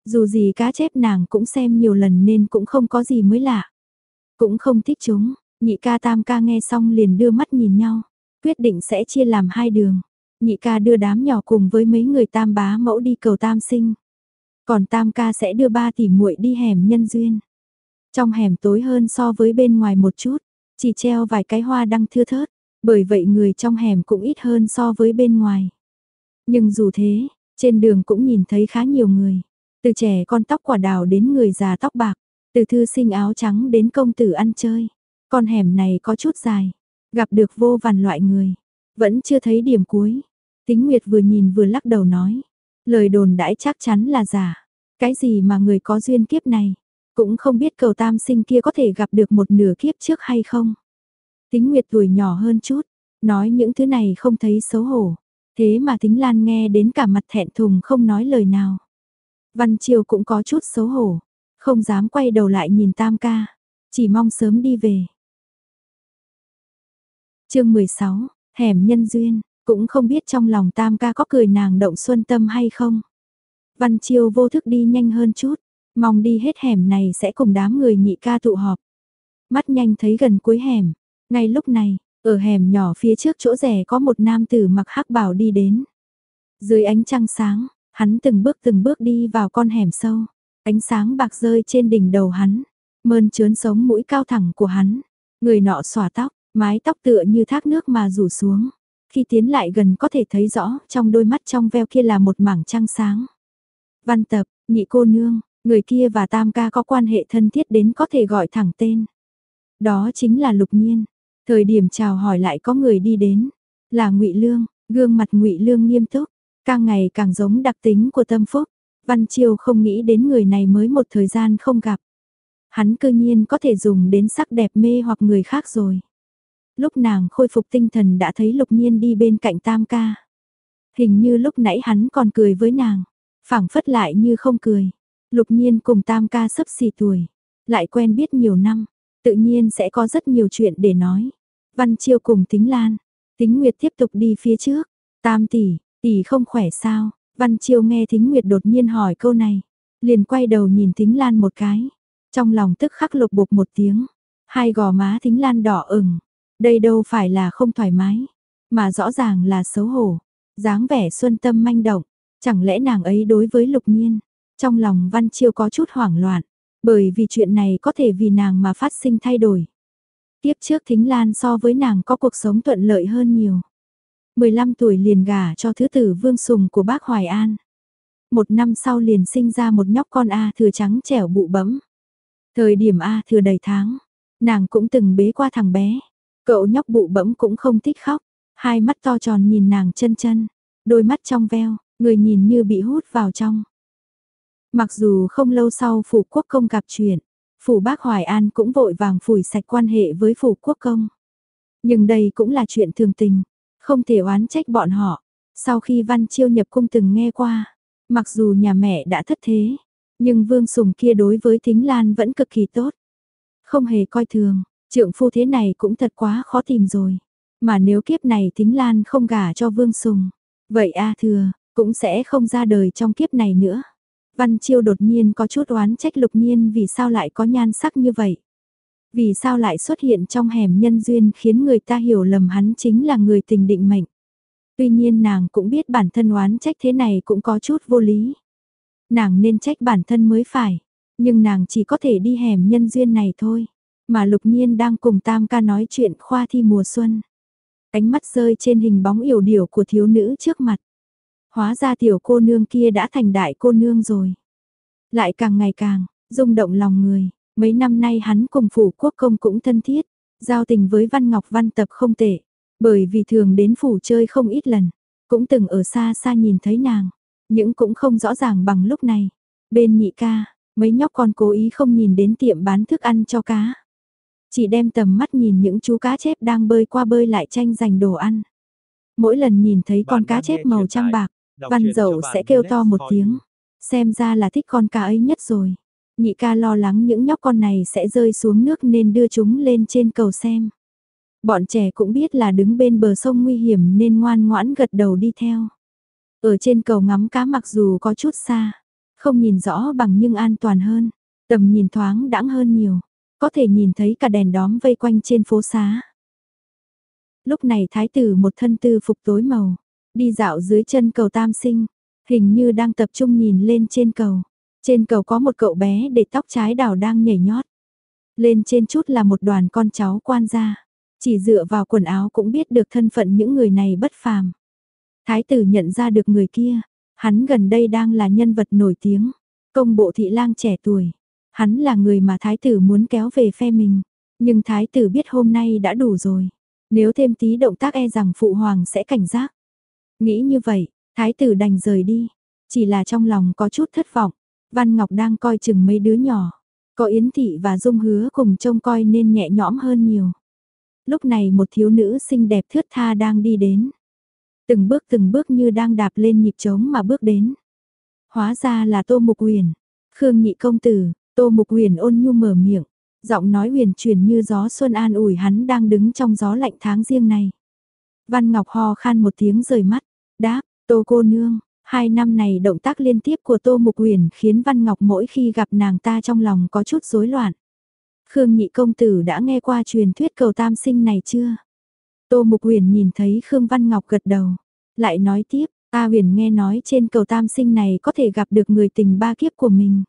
Dù gì cá chép nàng cũng xem nhiều lần nên cũng không có gì mới lạ. Cũng không thích chúng, nhị ca tam ca nghe xong liền đưa mắt nhìn nhau. Quyết định sẽ chia làm hai đường. Nhị ca đưa đám nhỏ cùng với mấy người tam bá mẫu đi cầu tam sinh. Còn tam ca sẽ đưa ba tỷ muội đi hẻm nhân duyên. Trong hẻm tối hơn so với bên ngoài một chút, chỉ treo vài cái hoa đăng thưa thớt, bởi vậy người trong hẻm cũng ít hơn so với bên ngoài. Nhưng dù thế, trên đường cũng nhìn thấy khá nhiều người, từ trẻ con tóc quả đào đến người già tóc bạc, từ thư sinh áo trắng đến công tử ăn chơi. Con hẻm này có chút dài, gặp được vô vàn loại người, vẫn chưa thấy điểm cuối. Tính Nguyệt vừa nhìn vừa lắc đầu nói, lời đồn đãi chắc chắn là giả. Cái gì mà người có duyên kiếp này, cũng không biết cầu tam sinh kia có thể gặp được một nửa kiếp trước hay không. Tính Nguyệt tuổi nhỏ hơn chút, nói những thứ này không thấy xấu hổ. Thế mà Tính Lan nghe đến cả mặt thẹn thùng không nói lời nào. Văn Triều cũng có chút xấu hổ, không dám quay đầu lại nhìn Tam ca, chỉ mong sớm đi về. chương 16, hẻm nhân duyên, cũng không biết trong lòng Tam ca có cười nàng động xuân tâm hay không. Văn Chiêu vô thức đi nhanh hơn chút, mong đi hết hẻm này sẽ cùng đám người nhị ca tụ họp. Mắt nhanh thấy gần cuối hẻm, ngay lúc này, ở hẻm nhỏ phía trước chỗ rẻ có một nam tử mặc hắc bảo đi đến. Dưới ánh trăng sáng, hắn từng bước từng bước đi vào con hẻm sâu, ánh sáng bạc rơi trên đỉnh đầu hắn, mơn trớn sống mũi cao thẳng của hắn, người nọ xòa tóc, mái tóc tựa như thác nước mà rủ xuống. Khi tiến lại gần có thể thấy rõ trong đôi mắt trong veo kia là một mảng trăng sáng. Văn tập, nhị cô nương, người kia và tam ca có quan hệ thân thiết đến có thể gọi thẳng tên. Đó chính là lục nhiên. Thời điểm chào hỏi lại có người đi đến, là ngụy Lương, gương mặt ngụy Lương nghiêm túc, càng ngày càng giống đặc tính của tâm phúc. Văn Chiêu không nghĩ đến người này mới một thời gian không gặp. Hắn cơ nhiên có thể dùng đến sắc đẹp mê hoặc người khác rồi. Lúc nàng khôi phục tinh thần đã thấy lục nhiên đi bên cạnh tam ca. Hình như lúc nãy hắn còn cười với nàng, phảng phất lại như không cười. Lục nhiên cùng tam ca sấp xì tuổi, lại quen biết nhiều năm, tự nhiên sẽ có rất nhiều chuyện để nói. Văn Chiêu cùng Tính Lan, Tính Nguyệt tiếp tục đi phía trước. Tam tỷ, Tỷ không khỏe sao? Văn Chiêu nghe Thính Nguyệt đột nhiên hỏi câu này, liền quay đầu nhìn Thính Lan một cái, trong lòng tức khắc lục bục một tiếng, hai gò má Thính Lan đỏ ửng, đây đâu phải là không thoải mái, mà rõ ràng là xấu hổ, dáng vẻ xuân tâm manh động, chẳng lẽ nàng ấy đối với Lục Nhiên, trong lòng Văn Chiêu có chút hoảng loạn, bởi vì chuyện này có thể vì nàng mà phát sinh thay đổi. Tiếp trước Thính Lan so với nàng có cuộc sống thuận lợi hơn nhiều. 15 tuổi liền gả cho thứ tử Vương Sùng của bác Hoài An. Một năm sau liền sinh ra một nhóc con A thừa trắng trẻo bụ bẫm. Thời điểm A thừa đầy tháng, nàng cũng từng bế qua thằng bé. Cậu nhóc bụ bẫm cũng không thích khóc, hai mắt to tròn nhìn nàng chân chân, đôi mắt trong veo, người nhìn như bị hút vào trong. Mặc dù không lâu sau phủ quốc công gặp chuyện, phủ bác Hoài An cũng vội vàng phủi sạch quan hệ với phủ quốc công. Nhưng đây cũng là chuyện thường tình, không thể oán trách bọn họ. Sau khi Văn Chiêu nhập cung từng nghe qua, mặc dù nhà mẹ đã thất thế, nhưng Vương Sùng kia đối với Thính Lan vẫn cực kỳ tốt. Không hề coi thường, trượng phu thế này cũng thật quá khó tìm rồi. Mà nếu kiếp này Thính Lan không gả cho Vương Sùng, vậy A Thừa, cũng sẽ không ra đời trong kiếp này nữa. Văn Chiêu đột nhiên có chút oán trách lục nhiên vì sao lại có nhan sắc như vậy. Vì sao lại xuất hiện trong hẻm nhân duyên khiến người ta hiểu lầm hắn chính là người tình định mệnh. Tuy nhiên nàng cũng biết bản thân oán trách thế này cũng có chút vô lý. Nàng nên trách bản thân mới phải, nhưng nàng chỉ có thể đi hẻm nhân duyên này thôi. Mà lục nhiên đang cùng tam ca nói chuyện khoa thi mùa xuân. Ánh mắt rơi trên hình bóng yểu điểu của thiếu nữ trước mặt. Hóa ra tiểu cô nương kia đã thành đại cô nương rồi. Lại càng ngày càng, rung động lòng người. Mấy năm nay hắn cùng phủ quốc công cũng thân thiết, giao tình với Văn Ngọc Văn tập không tệ, bởi vì thường đến phủ chơi không ít lần, cũng từng ở xa xa nhìn thấy nàng, những cũng không rõ ràng bằng lúc này. Bên nhị ca, mấy nhóc con cố ý không nhìn đến tiệm bán thức ăn cho cá. Chỉ đem tầm mắt nhìn những chú cá chép đang bơi qua bơi lại tranh giành đồ ăn. Mỗi lần nhìn thấy con cá chép màu trắng bạc, văn dậu sẽ kêu to một tiếng. Xem ra là thích con cá ấy nhất rồi. Nhị ca lo lắng những nhóc con này sẽ rơi xuống nước nên đưa chúng lên trên cầu xem. Bọn trẻ cũng biết là đứng bên bờ sông nguy hiểm nên ngoan ngoãn gật đầu đi theo. Ở trên cầu ngắm cá mặc dù có chút xa, không nhìn rõ bằng nhưng an toàn hơn, tầm nhìn thoáng đãng hơn nhiều, có thể nhìn thấy cả đèn đóm vây quanh trên phố xá. Lúc này thái tử một thân tư phục tối màu, đi dạo dưới chân cầu tam sinh, hình như đang tập trung nhìn lên trên cầu. Trên cầu có một cậu bé để tóc trái đảo đang nhảy nhót. Lên trên chút là một đoàn con cháu quan gia. Chỉ dựa vào quần áo cũng biết được thân phận những người này bất phàm. Thái tử nhận ra được người kia, hắn gần đây đang là nhân vật nổi tiếng, công bộ thị lang trẻ tuổi. Hắn là người mà thái tử muốn kéo về phe mình, nhưng thái tử biết hôm nay đã đủ rồi. Nếu thêm tí động tác e rằng phụ hoàng sẽ cảnh giác. Nghĩ như vậy, thái tử đành rời đi, chỉ là trong lòng có chút thất vọng. Văn Ngọc đang coi chừng mấy đứa nhỏ, có Yến Thị và Dung hứa cùng trông coi nên nhẹ nhõm hơn nhiều. Lúc này một thiếu nữ xinh đẹp thướt tha đang đi đến. Từng bước từng bước như đang đạp lên nhịp trống mà bước đến. Hóa ra là Tô Mục Huyền, Khương Nhị Công Tử, Tô Mục Huyền ôn nhu mở miệng, giọng nói huyền truyền như gió xuân an ủi hắn đang đứng trong gió lạnh tháng riêng này. Văn Ngọc ho khan một tiếng rời mắt, đáp, Tô cô nương, Hai năm này động tác liên tiếp của Tô Mục Huyền khiến Văn Ngọc mỗi khi gặp nàng ta trong lòng có chút rối loạn. Khương Nhị Công Tử đã nghe qua truyền thuyết cầu tam sinh này chưa? Tô Mục Huyền nhìn thấy Khương Văn Ngọc gật đầu, lại nói tiếp, ta huyền nghe nói trên cầu tam sinh này có thể gặp được người tình ba kiếp của mình.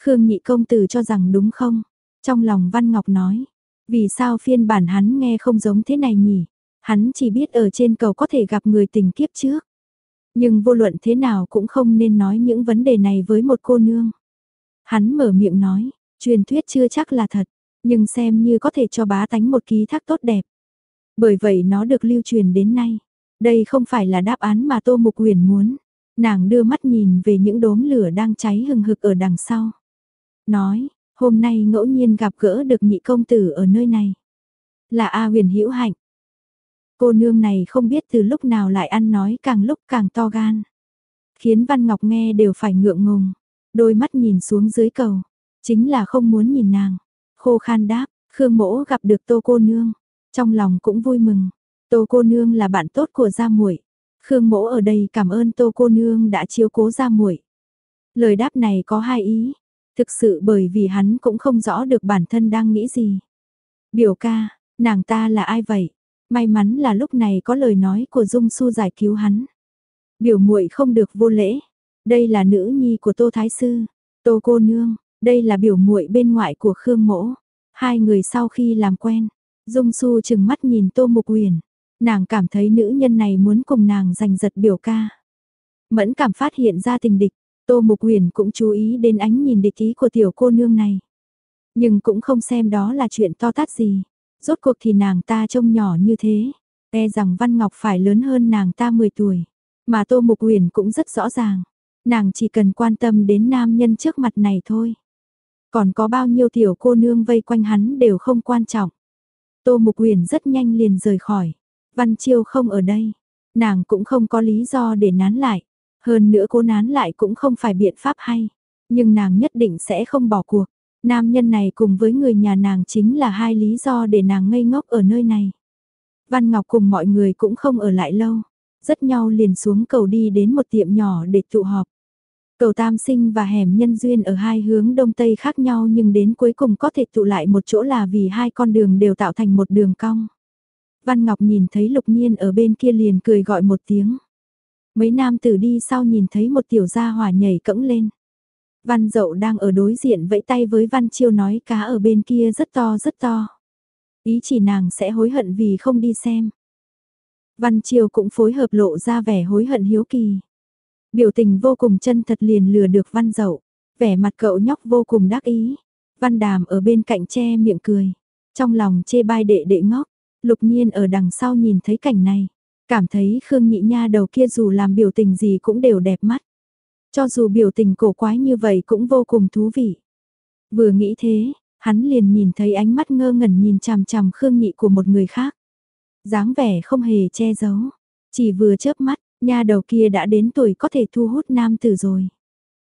Khương Nhị Công Tử cho rằng đúng không? Trong lòng Văn Ngọc nói, vì sao phiên bản hắn nghe không giống thế này nhỉ? Hắn chỉ biết ở trên cầu có thể gặp người tình kiếp trước. Nhưng vô luận thế nào cũng không nên nói những vấn đề này với một cô nương. Hắn mở miệng nói, truyền thuyết chưa chắc là thật, nhưng xem như có thể cho bá tánh một ký thác tốt đẹp. Bởi vậy nó được lưu truyền đến nay. Đây không phải là đáp án mà Tô Mục Huyền muốn. Nàng đưa mắt nhìn về những đốm lửa đang cháy hừng hực ở đằng sau. Nói, hôm nay ngẫu nhiên gặp gỡ được nhị công tử ở nơi này. Là A huyền hữu hạnh, Cô nương này không biết từ lúc nào lại ăn nói càng lúc càng to gan. Khiến Văn Ngọc nghe đều phải ngượng ngùng. Đôi mắt nhìn xuống dưới cầu. Chính là không muốn nhìn nàng. Khô khan đáp, Khương mỗ gặp được tô cô nương. Trong lòng cũng vui mừng. Tô cô nương là bạn tốt của gia muội Khương mỗ ở đây cảm ơn tô cô nương đã chiếu cố gia muội. Lời đáp này có hai ý, thực sự bởi vì hắn cũng không rõ được bản thân đang nghĩ gì. Biểu ca, nàng ta là ai vậy? May mắn là lúc này có lời nói của Dung Su giải cứu hắn. Biểu muội không được vô lễ. Đây là nữ nhi của Tô Thái Sư. Tô cô nương, đây là biểu muội bên ngoại của Khương Mỗ. Hai người sau khi làm quen, Dung Su chừng mắt nhìn Tô Mục Uyển, nàng cảm thấy nữ nhân này muốn cùng nàng giành giật biểu ca. Mẫn cảm phát hiện ra tình địch, Tô Mục Uyển cũng chú ý đến ánh nhìn địch ý của tiểu cô nương này. Nhưng cũng không xem đó là chuyện to tát gì. Rốt cuộc thì nàng ta trông nhỏ như thế, e rằng Văn Ngọc phải lớn hơn nàng ta 10 tuổi. Mà Tô Mục Uyển cũng rất rõ ràng, nàng chỉ cần quan tâm đến nam nhân trước mặt này thôi. Còn có bao nhiêu tiểu cô nương vây quanh hắn đều không quan trọng. Tô Mục Uyển rất nhanh liền rời khỏi. Văn Chiêu không ở đây, nàng cũng không có lý do để nán lại. Hơn nữa cô nán lại cũng không phải biện pháp hay, nhưng nàng nhất định sẽ không bỏ cuộc. Nam nhân này cùng với người nhà nàng chính là hai lý do để nàng ngây ngốc ở nơi này. Văn Ngọc cùng mọi người cũng không ở lại lâu, rất nhau liền xuống cầu đi đến một tiệm nhỏ để tụ họp. Cầu Tam Sinh và hẻm nhân duyên ở hai hướng đông tây khác nhau nhưng đến cuối cùng có thể tụ lại một chỗ là vì hai con đường đều tạo thành một đường cong. Văn Ngọc nhìn thấy Lục Nhiên ở bên kia liền cười gọi một tiếng. Mấy nam tử đi sau nhìn thấy một tiểu gia hỏa nhảy cẫng lên. Văn dậu đang ở đối diện vẫy tay với Văn Chiêu nói cá ở bên kia rất to rất to. Ý chỉ nàng sẽ hối hận vì không đi xem. Văn Chiêu cũng phối hợp lộ ra vẻ hối hận hiếu kỳ. Biểu tình vô cùng chân thật liền lừa được Văn dậu. Vẻ mặt cậu nhóc vô cùng đắc ý. Văn đàm ở bên cạnh che miệng cười. Trong lòng chê bai đệ đệ ngốc. Lục nhiên ở đằng sau nhìn thấy cảnh này. Cảm thấy Khương Nhị Nha đầu kia dù làm biểu tình gì cũng đều đẹp mắt. Cho dù biểu tình cổ quái như vậy cũng vô cùng thú vị. Vừa nghĩ thế, hắn liền nhìn thấy ánh mắt ngơ ngẩn nhìn chằm chằm Khương Nhị của một người khác. dáng vẻ không hề che giấu, chỉ vừa chớp mắt, nha đầu kia đã đến tuổi có thể thu hút nam tử rồi.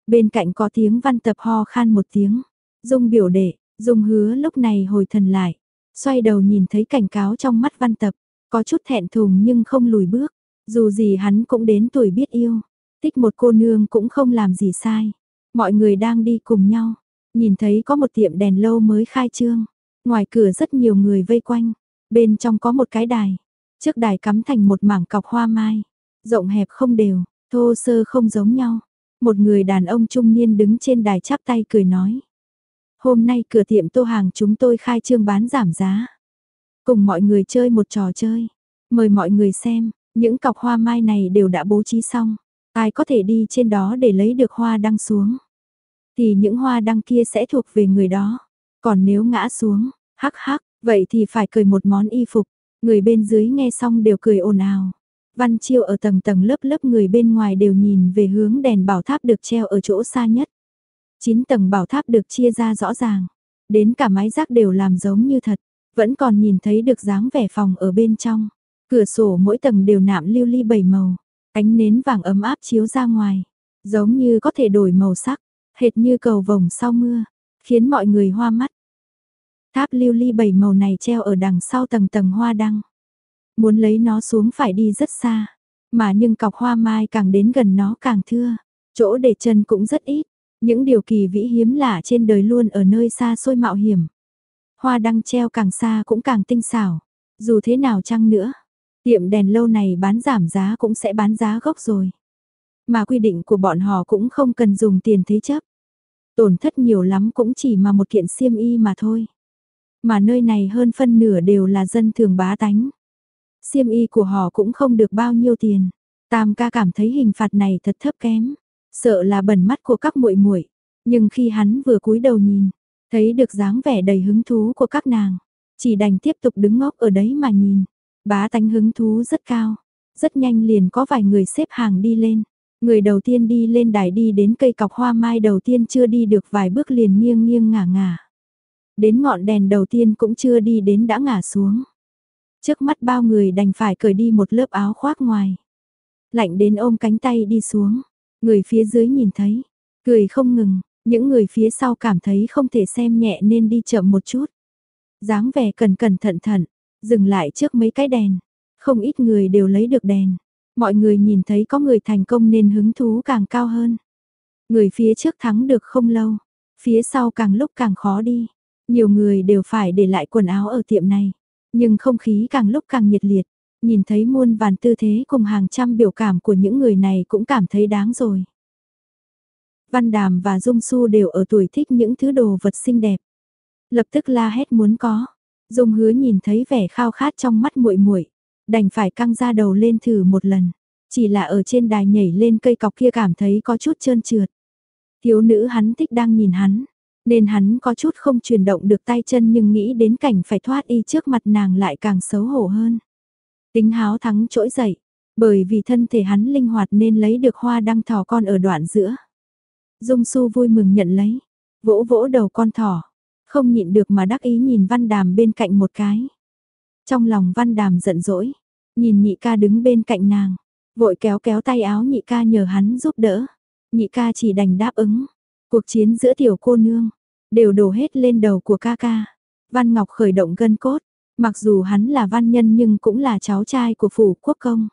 Bên cạnh có tiếng văn tập ho khan một tiếng, dung biểu đệ, dung hứa lúc này hồi thần lại, xoay đầu nhìn thấy cảnh cáo trong mắt văn tập, có chút thẹn thùng nhưng không lùi bước, dù gì hắn cũng đến tuổi biết yêu. Tích một cô nương cũng không làm gì sai. Mọi người đang đi cùng nhau. Nhìn thấy có một tiệm đèn lâu mới khai trương. Ngoài cửa rất nhiều người vây quanh. Bên trong có một cái đài. Trước đài cắm thành một mảng cọc hoa mai. Rộng hẹp không đều, thô sơ không giống nhau. Một người đàn ông trung niên đứng trên đài chắp tay cười nói. Hôm nay cửa tiệm tô hàng chúng tôi khai trương bán giảm giá. Cùng mọi người chơi một trò chơi. Mời mọi người xem, những cọc hoa mai này đều đã bố trí xong. Ai có thể đi trên đó để lấy được hoa đăng xuống. Thì những hoa đăng kia sẽ thuộc về người đó. Còn nếu ngã xuống, hắc hắc, vậy thì phải cười một món y phục. Người bên dưới nghe xong đều cười ồn ào. Văn chiêu ở tầng tầng lớp lớp người bên ngoài đều nhìn về hướng đèn bảo tháp được treo ở chỗ xa nhất. 9 tầng bảo tháp được chia ra rõ ràng. Đến cả mái rác đều làm giống như thật. Vẫn còn nhìn thấy được dáng vẻ phòng ở bên trong. Cửa sổ mỗi tầng đều nạm lưu ly bảy màu. Ánh nến vàng ấm áp chiếu ra ngoài, giống như có thể đổi màu sắc, hệt như cầu vồng sau mưa, khiến mọi người hoa mắt. Tháp lưu ly bảy màu này treo ở đằng sau tầng tầng hoa đăng. Muốn lấy nó xuống phải đi rất xa, mà nhưng cọc hoa mai càng đến gần nó càng thưa, chỗ để chân cũng rất ít. Những điều kỳ vĩ hiếm lạ trên đời luôn ở nơi xa xôi mạo hiểm. Hoa đăng treo càng xa cũng càng tinh xảo, dù thế nào chăng nữa, Tiệm đèn lâu này bán giảm giá cũng sẽ bán giá gốc rồi. Mà quy định của bọn họ cũng không cần dùng tiền thế chấp. Tổn thất nhiều lắm cũng chỉ mà một kiện xiêm y mà thôi. Mà nơi này hơn phân nửa đều là dân thường bá tánh. Xiêm y của họ cũng không được bao nhiêu tiền. Tam ca cảm thấy hình phạt này thật thấp kém, sợ là bẩn mắt của các muội muội. Nhưng khi hắn vừa cúi đầu nhìn, thấy được dáng vẻ đầy hứng thú của các nàng, chỉ đành tiếp tục đứng ngốc ở đấy mà nhìn. Bá tánh hứng thú rất cao, rất nhanh liền có vài người xếp hàng đi lên. Người đầu tiên đi lên đài đi đến cây cọc hoa mai đầu tiên chưa đi được vài bước liền nghiêng nghiêng ngả ngả. Đến ngọn đèn đầu tiên cũng chưa đi đến đã ngả xuống. Trước mắt bao người đành phải cởi đi một lớp áo khoác ngoài. Lạnh đến ôm cánh tay đi xuống. Người phía dưới nhìn thấy, cười không ngừng, những người phía sau cảm thấy không thể xem nhẹ nên đi chậm một chút. dáng vẻ cẩn cẩn thận thận, Dừng lại trước mấy cái đèn, không ít người đều lấy được đèn. Mọi người nhìn thấy có người thành công nên hứng thú càng cao hơn. Người phía trước thắng được không lâu, phía sau càng lúc càng khó đi. Nhiều người đều phải để lại quần áo ở tiệm này. Nhưng không khí càng lúc càng nhiệt liệt. Nhìn thấy muôn vàn tư thế cùng hàng trăm biểu cảm của những người này cũng cảm thấy đáng rồi. Văn Đàm và Dung Su đều ở tuổi thích những thứ đồ vật xinh đẹp. Lập tức la hét muốn có. Dung Hứa nhìn thấy vẻ khao khát trong mắt muội muội, đành phải căng ra đầu lên thử một lần. Chỉ là ở trên đài nhảy lên cây cọc kia cảm thấy có chút trơn trượt. Thiếu nữ hắn thích đang nhìn hắn, nên hắn có chút không chuyển động được tay chân nhưng nghĩ đến cảnh phải thoát y trước mặt nàng lại càng xấu hổ hơn. Tính háo thắng trỗi dậy, bởi vì thân thể hắn linh hoạt nên lấy được hoa đăng thỏ con ở đoạn giữa. Dung Su vui mừng nhận lấy, vỗ vỗ đầu con thỏ, không nhịn được mà đắc ý nhìn Văn Đàm bên cạnh một cái. Trong lòng Văn Đàm giận dỗi, nhìn nhị ca đứng bên cạnh nàng, vội kéo kéo tay áo nhị ca nhờ hắn giúp đỡ. Nhị ca chỉ đành đáp ứng. Cuộc chiến giữa tiểu cô nương, đều đổ hết lên đầu của ca ca. Văn Ngọc khởi động gân cốt, mặc dù hắn là văn nhân nhưng cũng là cháu trai của phủ quốc công.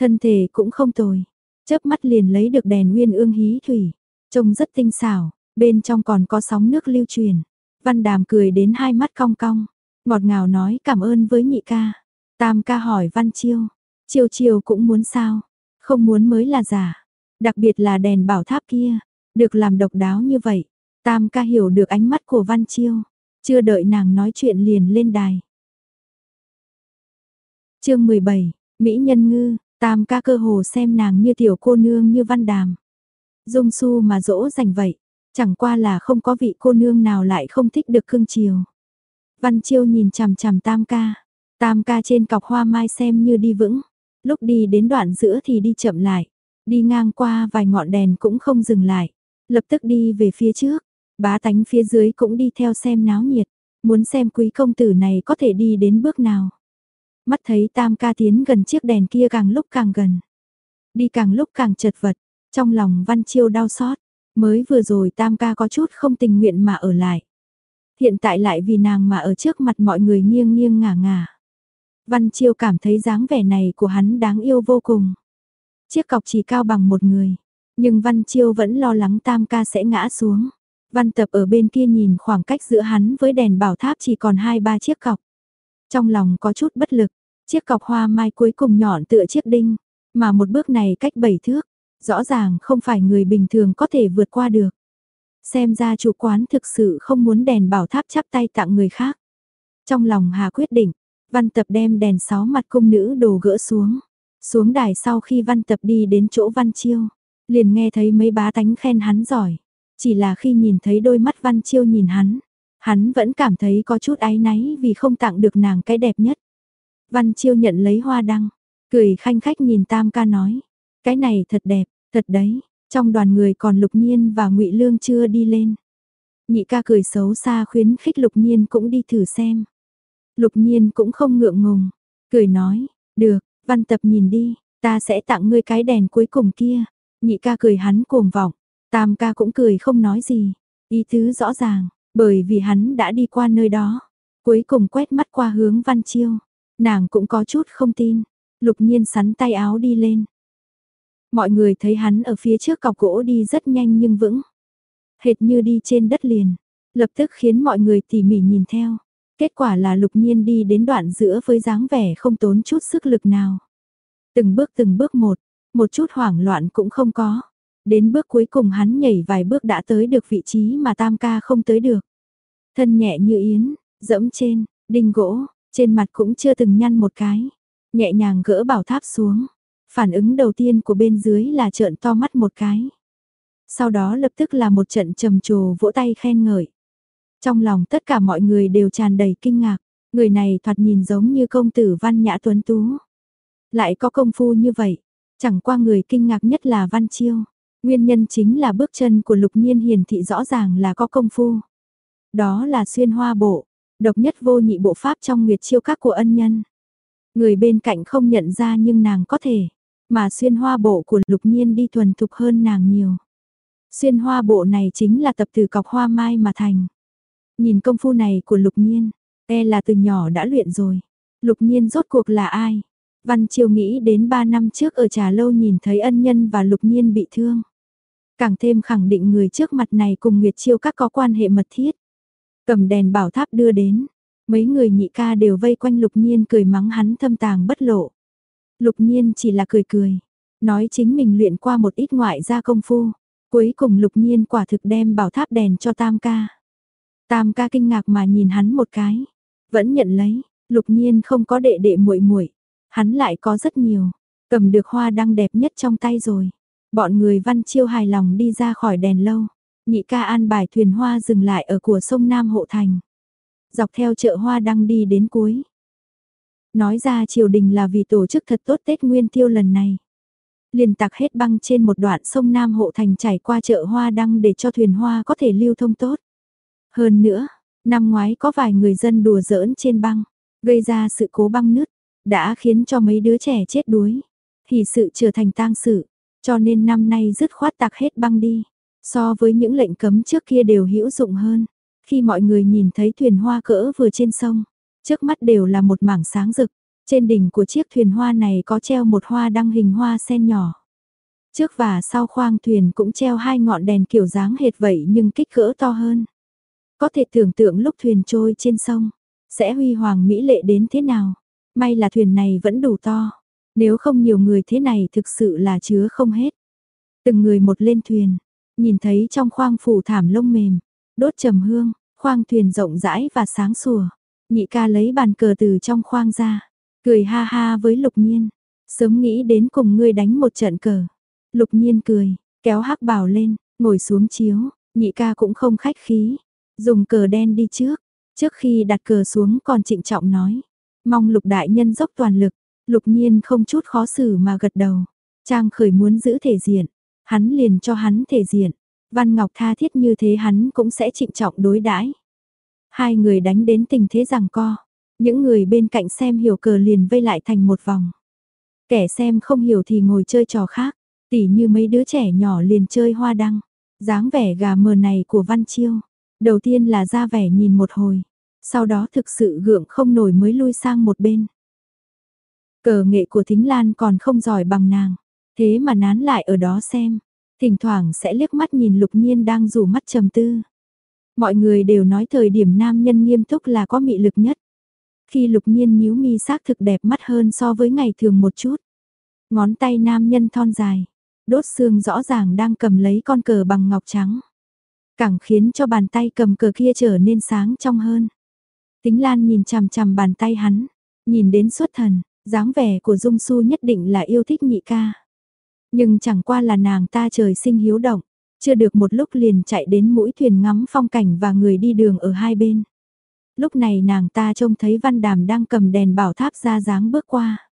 Thân thể cũng không tồi, chớp mắt liền lấy được đèn nguyên ương hí thủy, trông rất tinh xảo, bên trong còn có sóng nước lưu truyền. Văn Đàm cười đến hai mắt cong cong, ngọt ngào nói cảm ơn với nhị ca. Tam ca hỏi Văn Chiêu, Chiêu Chiêu cũng muốn sao? Không muốn mới là giả. Đặc biệt là đèn bảo tháp kia, được làm độc đáo như vậy. Tam ca hiểu được ánh mắt của Văn Chiêu, chưa đợi nàng nói chuyện liền lên đài. chương 17, Mỹ Nhân Ngư, Tam ca cơ hồ xem nàng như tiểu cô nương như Văn Đàm. Dung su mà dỗ dành vậy, chẳng qua là không có vị cô nương nào lại không thích được cưng chiều. Văn Chiêu nhìn chằm chằm Tam ca, Tam ca trên cọc hoa mai xem như đi vững, lúc đi đến đoạn giữa thì đi chậm lại. Đi ngang qua vài ngọn đèn cũng không dừng lại, lập tức đi về phía trước, bá tánh phía dưới cũng đi theo xem náo nhiệt, muốn xem quý công tử này có thể đi đến bước nào. Mắt thấy tam ca tiến gần chiếc đèn kia càng lúc càng gần, đi càng lúc càng chật vật, trong lòng văn chiêu đau xót, mới vừa rồi tam ca có chút không tình nguyện mà ở lại. Hiện tại lại vì nàng mà ở trước mặt mọi người nghiêng nghiêng ngả ngả. Văn Chiêu cảm thấy dáng vẻ này của hắn đáng yêu vô cùng. Chiếc cọc chỉ cao bằng một người, nhưng Văn Chiêu vẫn lo lắng Tam ca sẽ ngã xuống. Văn Tập ở bên kia nhìn khoảng cách giữa hắn với đèn bảo tháp chỉ còn hai ba chiếc cọc. Trong lòng có chút bất lực, chiếc cọc hoa mai cuối cùng nhọn tựa chiếc đinh, mà một bước này cách bảy thước, rõ ràng không phải người bình thường có thể vượt qua được. Xem ra chủ quán thực sự không muốn đèn bảo tháp chắp tay tặng người khác. Trong lòng Hà quyết định, Văn Tập đem đèn sáu mặt cung nữ đồ gỡ xuống. Xuống đài sau khi văn tập đi đến chỗ văn chiêu, liền nghe thấy mấy bá tánh khen hắn giỏi. Chỉ là khi nhìn thấy đôi mắt văn chiêu nhìn hắn, hắn vẫn cảm thấy có chút áy náy vì không tặng được nàng cái đẹp nhất. Văn chiêu nhận lấy hoa đăng, cười khanh khách nhìn tam ca nói, cái này thật đẹp, thật đấy, trong đoàn người còn lục nhiên và ngụy Lương chưa đi lên. Nhị ca cười xấu xa khuyến khích lục nhiên cũng đi thử xem. Lục nhiên cũng không ngượng ngùng, cười nói, được, Văn tập nhìn đi, ta sẽ tặng ngươi cái đèn cuối cùng kia. Nhị ca cười hắn cuồng vọng, tam ca cũng cười không nói gì. Ý tứ rõ ràng, bởi vì hắn đã đi qua nơi đó. Cuối cùng quét mắt qua hướng Văn Chiêu. Nàng cũng có chút không tin. Lục nhiên sắn tay áo đi lên. Mọi người thấy hắn ở phía trước cọc gỗ đi rất nhanh nhưng vững. Hệt như đi trên đất liền. Lập tức khiến mọi người tỉ mỉ nhìn theo. Kết quả là lục nhiên đi đến đoạn giữa với dáng vẻ không tốn chút sức lực nào. Từng bước từng bước một, một chút hoảng loạn cũng không có. Đến bước cuối cùng hắn nhảy vài bước đã tới được vị trí mà tam ca không tới được. Thân nhẹ như yến, dẫm trên, đinh gỗ, trên mặt cũng chưa từng nhăn một cái. Nhẹ nhàng gỡ bảo tháp xuống. Phản ứng đầu tiên của bên dưới là trợn to mắt một cái. Sau đó lập tức là một trận trầm trồ vỗ tay khen ngợi. Trong lòng tất cả mọi người đều tràn đầy kinh ngạc, người này thoạt nhìn giống như công tử văn nhã tuấn tú. Lại có công phu như vậy, chẳng qua người kinh ngạc nhất là văn chiêu. Nguyên nhân chính là bước chân của lục nhiên hiển thị rõ ràng là có công phu. Đó là xuyên hoa bộ, độc nhất vô nhị bộ pháp trong nguyệt chiêu các của ân nhân. Người bên cạnh không nhận ra nhưng nàng có thể, mà xuyên hoa bộ của lục nhiên đi thuần thục hơn nàng nhiều. Xuyên hoa bộ này chính là tập từ cọc hoa mai mà thành. Nhìn công phu này của lục nhiên, e là từ nhỏ đã luyện rồi. Lục nhiên rốt cuộc là ai? Văn Chiêu nghĩ đến 3 năm trước ở trà lâu nhìn thấy ân nhân và lục nhiên bị thương. Càng thêm khẳng định người trước mặt này cùng Nguyệt Chiêu các có quan hệ mật thiết. Cầm đèn bảo tháp đưa đến, mấy người nhị ca đều vây quanh lục nhiên cười mắng hắn thâm tàng bất lộ. Lục nhiên chỉ là cười cười, nói chính mình luyện qua một ít ngoại gia công phu. Cuối cùng lục nhiên quả thực đem bảo tháp đèn cho tam ca. Tam ca kinh ngạc mà nhìn hắn một cái, vẫn nhận lấy, lục nhiên không có đệ đệ muội muội hắn lại có rất nhiều, cầm được hoa đăng đẹp nhất trong tay rồi. Bọn người văn chiêu hài lòng đi ra khỏi đèn lâu, nhị ca an bài thuyền hoa dừng lại ở của sông Nam Hộ Thành. Dọc theo chợ hoa đăng đi đến cuối. Nói ra triều đình là vì tổ chức thật tốt Tết Nguyên Tiêu lần này. Liền tạc hết băng trên một đoạn sông Nam Hộ Thành chảy qua chợ hoa đăng để cho thuyền hoa có thể lưu thông tốt. Hơn nữa, năm ngoái có vài người dân đùa giỡn trên băng, gây ra sự cố băng nứt, đã khiến cho mấy đứa trẻ chết đuối. Thì sự trở thành tang sự, cho nên năm nay dứt khoát tạc hết băng đi. So với những lệnh cấm trước kia đều hữu dụng hơn. Khi mọi người nhìn thấy thuyền hoa cỡ vừa trên sông, trước mắt đều là một mảng sáng rực. Trên đỉnh của chiếc thuyền hoa này có treo một hoa đăng hình hoa sen nhỏ. Trước và sau khoang thuyền cũng treo hai ngọn đèn kiểu dáng hệt vậy nhưng kích cỡ to hơn. Có thể tưởng tượng lúc thuyền trôi trên sông, sẽ huy hoàng mỹ lệ đến thế nào. May là thuyền này vẫn đủ to, nếu không nhiều người thế này thực sự là chứa không hết. Từng người một lên thuyền, nhìn thấy trong khoang phủ thảm lông mềm, đốt trầm hương, khoang thuyền rộng rãi và sáng sủa. Nhị ca lấy bàn cờ từ trong khoang ra, cười ha ha với lục nhiên. Sớm nghĩ đến cùng ngươi đánh một trận cờ. Lục nhiên cười, kéo hắc bảo lên, ngồi xuống chiếu, nhị ca cũng không khách khí. Dùng cờ đen đi trước, trước khi đặt cờ xuống còn trịnh trọng nói. Mong lục đại nhân dốc toàn lực, lục nhiên không chút khó xử mà gật đầu. Trang khởi muốn giữ thể diện, hắn liền cho hắn thể diện. Văn Ngọc tha thiết như thế hắn cũng sẽ trịnh trọng đối đãi. Hai người đánh đến tình thế rằng co. Những người bên cạnh xem hiểu cờ liền vây lại thành một vòng. Kẻ xem không hiểu thì ngồi chơi trò khác, tỉ như mấy đứa trẻ nhỏ liền chơi hoa đăng. dáng vẻ gà mờ này của Văn Chiêu. Đầu tiên là ra vẻ nhìn một hồi, sau đó thực sự gượng không nổi mới lui sang một bên. Cờ nghệ của Thính Lan còn không giỏi bằng nàng, thế mà nán lại ở đó xem, thỉnh thoảng sẽ liếc mắt nhìn lục nhiên đang rủ mắt trầm tư. Mọi người đều nói thời điểm nam nhân nghiêm túc là có mị lực nhất. Khi lục nhiên nhíu mi xác thực đẹp mắt hơn so với ngày thường một chút. Ngón tay nam nhân thon dài, đốt xương rõ ràng đang cầm lấy con cờ bằng ngọc trắng. Càng khiến cho bàn tay cầm cờ kia trở nên sáng trong hơn. Tính Lan nhìn chằm chằm bàn tay hắn, nhìn đến xuất thần, dáng vẻ của Dung Su nhất định là yêu thích nhị ca. Nhưng chẳng qua là nàng ta trời sinh hiếu động, chưa được một lúc liền chạy đến mũi thuyền ngắm phong cảnh và người đi đường ở hai bên. Lúc này nàng ta trông thấy Văn Đàm đang cầm đèn bảo tháp ra dáng bước qua.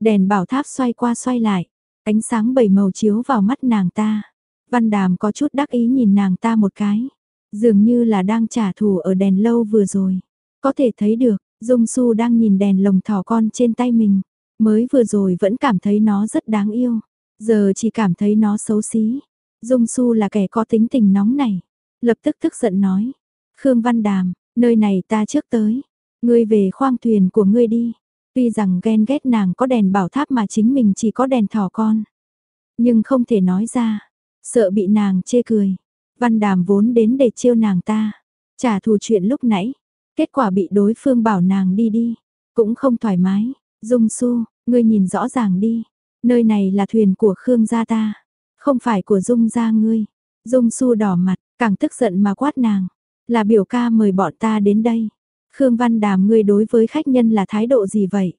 Đèn bảo tháp xoay qua xoay lại, ánh sáng bảy màu chiếu vào mắt nàng ta. Văn Đàm có chút đắc ý nhìn nàng ta một cái, dường như là đang trả thù ở đèn lâu vừa rồi. Có thể thấy được, Dung Su đang nhìn đèn lồng thỏ con trên tay mình. Mới vừa rồi vẫn cảm thấy nó rất đáng yêu. Giờ chỉ cảm thấy nó xấu xí. Dung Su là kẻ có tính tình nóng này. Lập tức tức giận nói. Khương Văn Đàm, nơi này ta trước tới. Ngươi về khoang thuyền của ngươi đi. Tuy rằng ghen ghét nàng có đèn bảo tháp mà chính mình chỉ có đèn thỏ con. Nhưng không thể nói ra. Sợ bị nàng chê cười. Văn Đàm vốn đến để chiêu nàng ta. Trả thù chuyện lúc nãy. Kết quả bị đối phương bảo nàng đi đi, cũng không thoải mái. Dung Su, ngươi nhìn rõ ràng đi, nơi này là thuyền của Khương gia ta, không phải của Dung gia ngươi. Dung Su đỏ mặt, càng tức giận mà quát nàng, là biểu ca mời bọn ta đến đây. Khương Văn Đàm ngươi đối với khách nhân là thái độ gì vậy?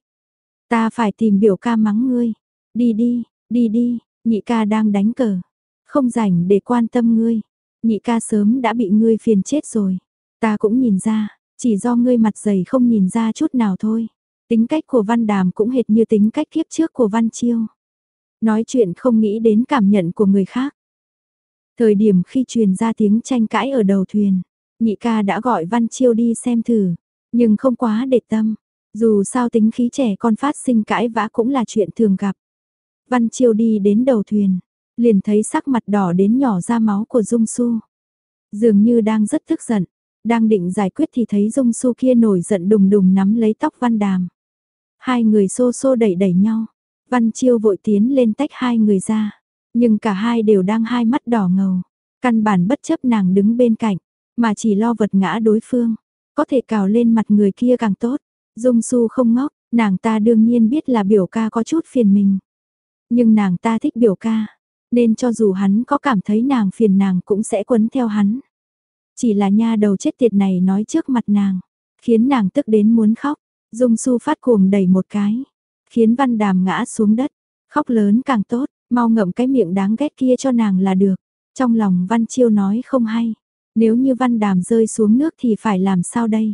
Ta phải tìm biểu ca mắng ngươi. Đi đi, đi đi, nhị ca đang đánh cờ. Không rảnh để quan tâm ngươi. Nhị ca sớm đã bị ngươi phiền chết rồi. Ta cũng nhìn ra, chỉ do ngươi mặt dày không nhìn ra chút nào thôi. Tính cách của Văn Đàm cũng hệt như tính cách kiếp trước của Văn Chiêu. Nói chuyện không nghĩ đến cảm nhận của người khác. Thời điểm khi truyền ra tiếng tranh cãi ở đầu thuyền, nhị ca đã gọi Văn Chiêu đi xem thử, nhưng không quá để tâm. Dù sao tính khí trẻ con phát sinh cãi vã cũng là chuyện thường gặp. Văn Chiêu đi đến đầu thuyền, liền thấy sắc mặt đỏ đến nhỏ ra máu của Dung Su. Dường như đang rất tức giận, đang định giải quyết thì thấy Dung Su kia nổi giận đùng đùng nắm lấy tóc Văn Đàm. Hai người xô xô đẩy đẩy nhau. Văn Chiêu vội tiến lên tách hai người ra. Nhưng cả hai đều đang hai mắt đỏ ngầu. Căn bản bất chấp nàng đứng bên cạnh. Mà chỉ lo vật ngã đối phương. Có thể cào lên mặt người kia càng tốt. Dung Su không ngốc. Nàng ta đương nhiên biết là biểu ca có chút phiền mình. Nhưng nàng ta thích biểu ca. Nên cho dù hắn có cảm thấy nàng phiền nàng cũng sẽ quấn theo hắn. Chỉ là nha đầu chết tiệt này nói trước mặt nàng. Khiến nàng tức đến muốn khóc. Dung su phát cuồng đẩy một cái. Khiến văn đàm ngã xuống đất. Khóc lớn càng tốt. Mau ngậm cái miệng đáng ghét kia cho nàng là được. Trong lòng văn chiêu nói không hay. Nếu như văn đàm rơi xuống nước thì phải làm sao đây?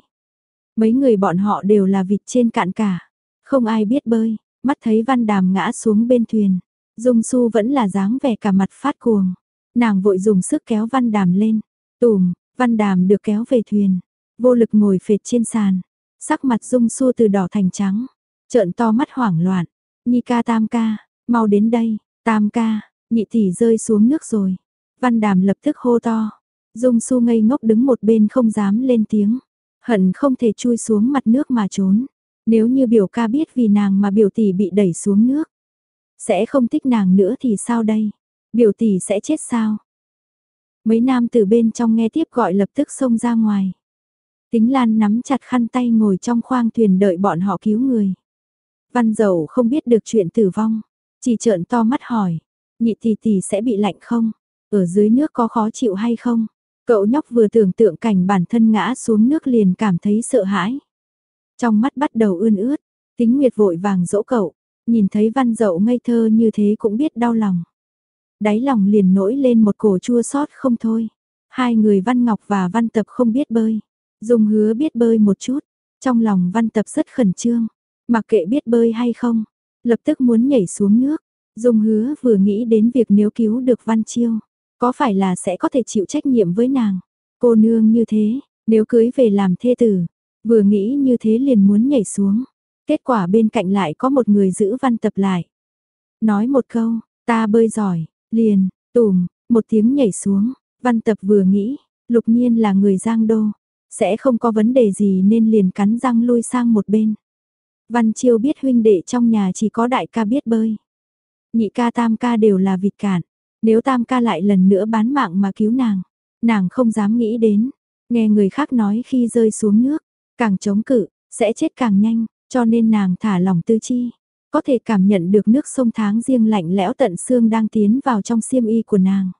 Mấy người bọn họ đều là vịt trên cạn cả. Không ai biết bơi. Mắt thấy văn đàm ngã xuống bên thuyền. Dung su vẫn là dáng vẻ cả mặt phát cuồng. Nàng vội dùng sức kéo văn đàm lên. Tùm, văn đàm được kéo về thuyền. Vô lực ngồi phệt trên sàn. Sắc mặt dung su từ đỏ thành trắng. Trợn to mắt hoảng loạn. Nhi ca tam ca, mau đến đây, tam ca, nhị tỷ rơi xuống nước rồi. Văn đàm lập tức hô to. Dung su ngây ngốc đứng một bên không dám lên tiếng. Hận không thể chui xuống mặt nước mà trốn. Nếu như biểu ca biết vì nàng mà biểu tỷ bị đẩy xuống nước. Sẽ không thích nàng nữa thì sao đây? Biểu tỷ sẽ chết sao? Mấy nam từ bên trong nghe tiếp gọi lập tức xông ra ngoài. Tính Lan nắm chặt khăn tay ngồi trong khoang thuyền đợi bọn họ cứu người. Văn dầu không biết được chuyện tử vong, chỉ trợn to mắt hỏi, nhị tỷ tỷ sẽ bị lạnh không? Ở dưới nước có khó chịu hay không? Cậu nhóc vừa tưởng tượng cảnh bản thân ngã xuống nước liền cảm thấy sợ hãi. Trong mắt bắt đầu ươn ướt, tính nguyệt vội vàng dỗ cậu, nhìn thấy văn dậu ngây thơ như thế cũng biết đau lòng. Đáy lòng liền nổi lên một cổ chua xót không thôi. Hai người văn ngọc và văn tập không biết bơi. Dung hứa biết bơi một chút, trong lòng văn tập rất khẩn trương, mặc kệ biết bơi hay không, lập tức muốn nhảy xuống nước. Dung hứa vừa nghĩ đến việc nếu cứu được văn chiêu, có phải là sẽ có thể chịu trách nhiệm với nàng. Cô nương như thế, nếu cưới về làm thê tử, vừa nghĩ như thế liền muốn nhảy xuống. Kết quả bên cạnh lại có một người giữ văn tập lại. Nói một câu, ta bơi giỏi, liền, tùm, một tiếng nhảy xuống, văn tập vừa nghĩ, lục nhiên là người giang đô, sẽ không có vấn đề gì nên liền cắn răng lui sang một bên. Văn Chiêu biết huynh đệ trong nhà chỉ có đại ca biết bơi. Nhị ca tam ca đều là vịt cản. Nếu tam ca lại lần nữa bán mạng mà cứu nàng, nàng không dám nghĩ đến. Nghe người khác nói khi rơi xuống nước, càng chống cự, sẽ chết càng nhanh, cho nên nàng thả lòng tư chi. Có thể cảm nhận được nước sông tháng riêng lạnh lẽo tận xương đang tiến vào trong xiêm y của nàng.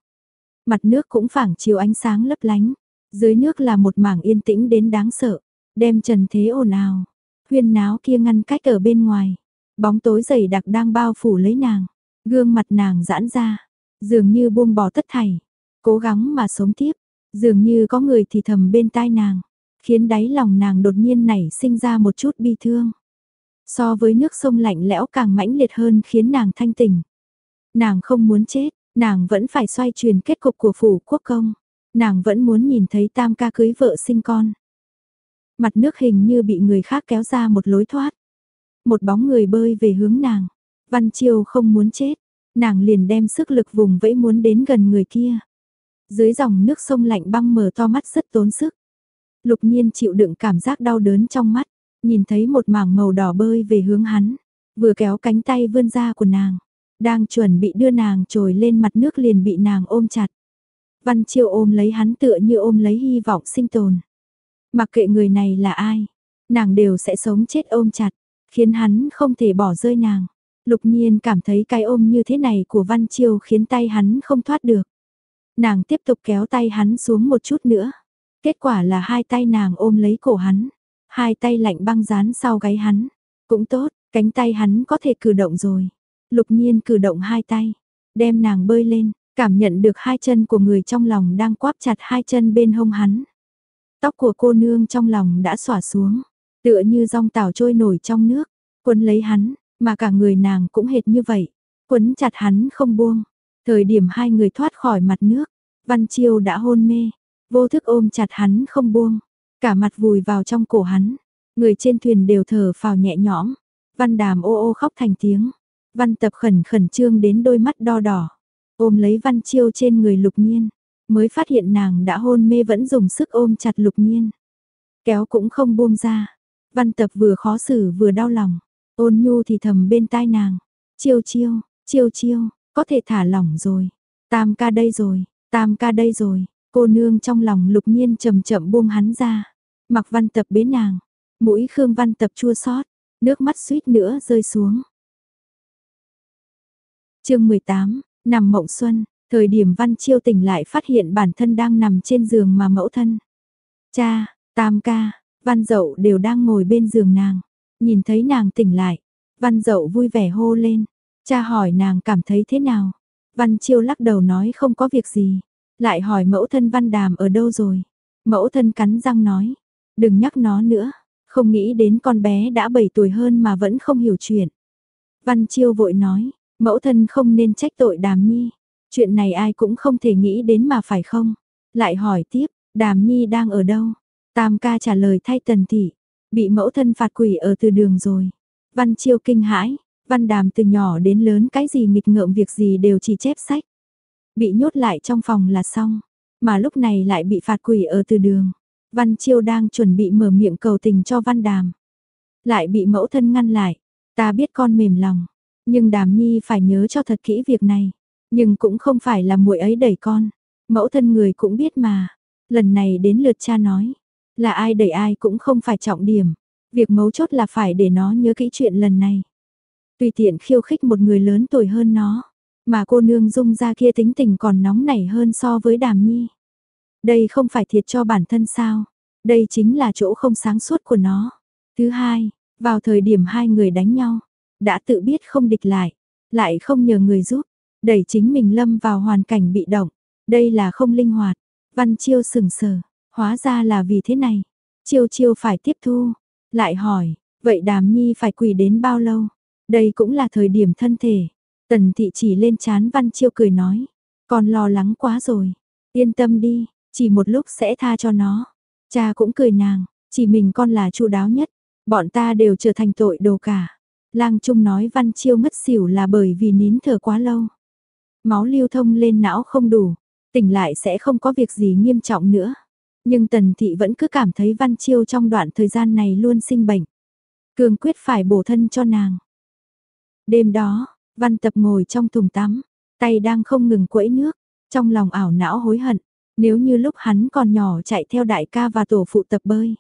Mặt nước cũng phảng chiếu ánh sáng lấp lánh, dưới nước là một mảng yên tĩnh đến đáng sợ, đem trần thế ồn ào. Huyên náo kia ngăn cách ở bên ngoài. Bóng tối dày đặc đang bao phủ lấy nàng. Gương mặt nàng giãn ra, dường như buông bỏ tất thảy, cố gắng mà sống tiếp, dường như có người thì thầm bên tai nàng, khiến đáy lòng nàng đột nhiên nảy sinh ra một chút bi thương. So với nước sông lạnh lẽo càng mãnh liệt hơn khiến nàng thanh tỉnh. Nàng không muốn chết, nàng vẫn phải xoay truyền kết cục của phủ quốc công nàng vẫn muốn nhìn thấy tam ca cưới vợ sinh con. Mặt nước hình như bị người khác kéo ra một lối thoát. Một bóng người bơi về hướng nàng. Văn Chiêu không muốn chết, nàng liền đem sức lực vùng vẫy muốn đến gần người kia. Dưới dòng nước sông lạnh băng mở to mắt rất tốn sức. Lục nhiên chịu đựng cảm giác đau đớn trong mắt, nhìn thấy một mảng màu đỏ bơi về hướng hắn, vừa kéo cánh tay vươn ra của nàng, đang chuẩn bị đưa nàng trồi lên mặt nước liền bị nàng ôm chặt. Văn Chiêu ôm lấy hắn tựa như ôm lấy hy vọng sinh tồn. Mặc kệ người này là ai, nàng đều sẽ sống chết ôm chặt, khiến hắn không thể bỏ rơi nàng. Lục nhiên cảm thấy cái ôm như thế này của Văn Chiêu khiến tay hắn không thoát được. Nàng tiếp tục kéo tay hắn xuống một chút nữa. Kết quả là hai tay nàng ôm lấy cổ hắn. Hai tay lạnh băng dán sau gáy hắn. Cũng tốt, cánh tay hắn có thể cử động rồi. Lục nhiên cử động hai tay. Đem nàng bơi lên, Cảm nhận được hai chân của người trong lòng đang quáp chặt hai chân bên hông hắn. Tóc của cô nương trong lòng đã xỏa xuống, tựa như rong tảo trôi nổi trong nước, quấn lấy hắn, mà cả người nàng cũng hệt như vậy, quấn chặt hắn không buông. Thời điểm hai người thoát khỏi mặt nước, Văn Chiêu đã hôn mê, vô thức ôm chặt hắn không buông, cả mặt vùi vào trong cổ hắn. Người trên thuyền đều thở phào nhẹ nhõm, Văn Đàm ô ô khóc thành tiếng, Văn Tập khẩn khẩn trương đến đôi mắt đo đỏ. Ôm lấy Văn Chiêu trên người Lục Nhiên, mới phát hiện nàng đã hôn mê vẫn dùng sức ôm chặt Lục Nhiên. Kéo cũng không buông ra. Văn Tập vừa khó xử vừa đau lòng. Ôn nhu thì thầm bên tai nàng. Chiêu chiêu, chiêu chiêu, có thể thả lỏng rồi. Tam ca đây rồi, tam ca đây rồi. Cô nương trong lòng lục nhiên chậm chậm buông hắn ra. Mặc văn tập bế nàng. Mũi Khương văn tập chua xót nước mắt suýt nữa rơi xuống. chương 18, nằm mộng xuân, thời điểm văn chiêu tỉnh lại phát hiện bản thân đang nằm trên giường mà mẫu thân. Cha, tam ca, văn dậu đều đang ngồi bên giường nàng. Nhìn thấy nàng tỉnh lại, văn dậu vui vẻ hô lên. Cha hỏi nàng cảm thấy thế nào? Văn chiêu lắc đầu nói không có việc gì. Lại hỏi mẫu thân văn đàm ở đâu rồi? Mẫu thân cắn răng nói. Đừng nhắc nó nữa. Không nghĩ đến con bé đã 7 tuổi hơn mà vẫn không hiểu chuyện. Văn chiêu vội nói. Mẫu thân không nên trách tội đàm nhi. Chuyện này ai cũng không thể nghĩ đến mà phải không? Lại hỏi tiếp. Đàm nhi đang ở đâu? Tam ca trả lời thay tần thị. Bị mẫu thân phạt quỷ ở từ đường rồi. Văn chiêu kinh hãi, văn đàm từ nhỏ đến lớn cái gì nghịch ngợm việc gì đều chỉ chép sách. Bị nhốt lại trong phòng là xong, mà lúc này lại bị phạt quỷ ở từ đường. Văn chiêu đang chuẩn bị mở miệng cầu tình cho văn đàm. Lại bị mẫu thân ngăn lại, ta biết con mềm lòng, nhưng đàm nhi phải nhớ cho thật kỹ việc này. Nhưng cũng không phải là muội ấy đẩy con, mẫu thân người cũng biết mà. Lần này đến lượt cha nói, là ai đẩy ai cũng không phải trọng điểm. Việc mấu chốt là phải để nó nhớ kỹ chuyện lần này. Tùy tiện khiêu khích một người lớn tuổi hơn nó, mà cô nương dung ra kia tính tình còn nóng nảy hơn so với đàm nhi. Đây không phải thiệt cho bản thân sao, đây chính là chỗ không sáng suốt của nó. Thứ hai, vào thời điểm hai người đánh nhau, đã tự biết không địch lại, lại không nhờ người giúp, đẩy chính mình lâm vào hoàn cảnh bị động. Đây là không linh hoạt. Văn Chiêu sừng sờ, Hóa ra là vì thế này. Chiêu chiêu phải tiếp thu. Lại hỏi, vậy đàm nhi phải quỳ đến bao lâu? Đây cũng là thời điểm thân thể. Tần thị chỉ lên chán văn chiêu cười nói. còn lo lắng quá rồi. Yên tâm đi, chỉ một lúc sẽ tha cho nó. Cha cũng cười nàng, chỉ mình con là chu đáo nhất. Bọn ta đều trở thành tội đồ cả. Lang Trung nói văn chiêu ngất xỉu là bởi vì nín thở quá lâu. Máu lưu thông lên não không đủ, tỉnh lại sẽ không có việc gì nghiêm trọng nữa. Nhưng Tần Thị vẫn cứ cảm thấy Văn Chiêu trong đoạn thời gian này luôn sinh bệnh. Cường quyết phải bổ thân cho nàng. Đêm đó, Văn Tập ngồi trong thùng tắm, tay đang không ngừng quẫy nước, trong lòng ảo não hối hận, nếu như lúc hắn còn nhỏ chạy theo đại ca và tổ phụ tập bơi.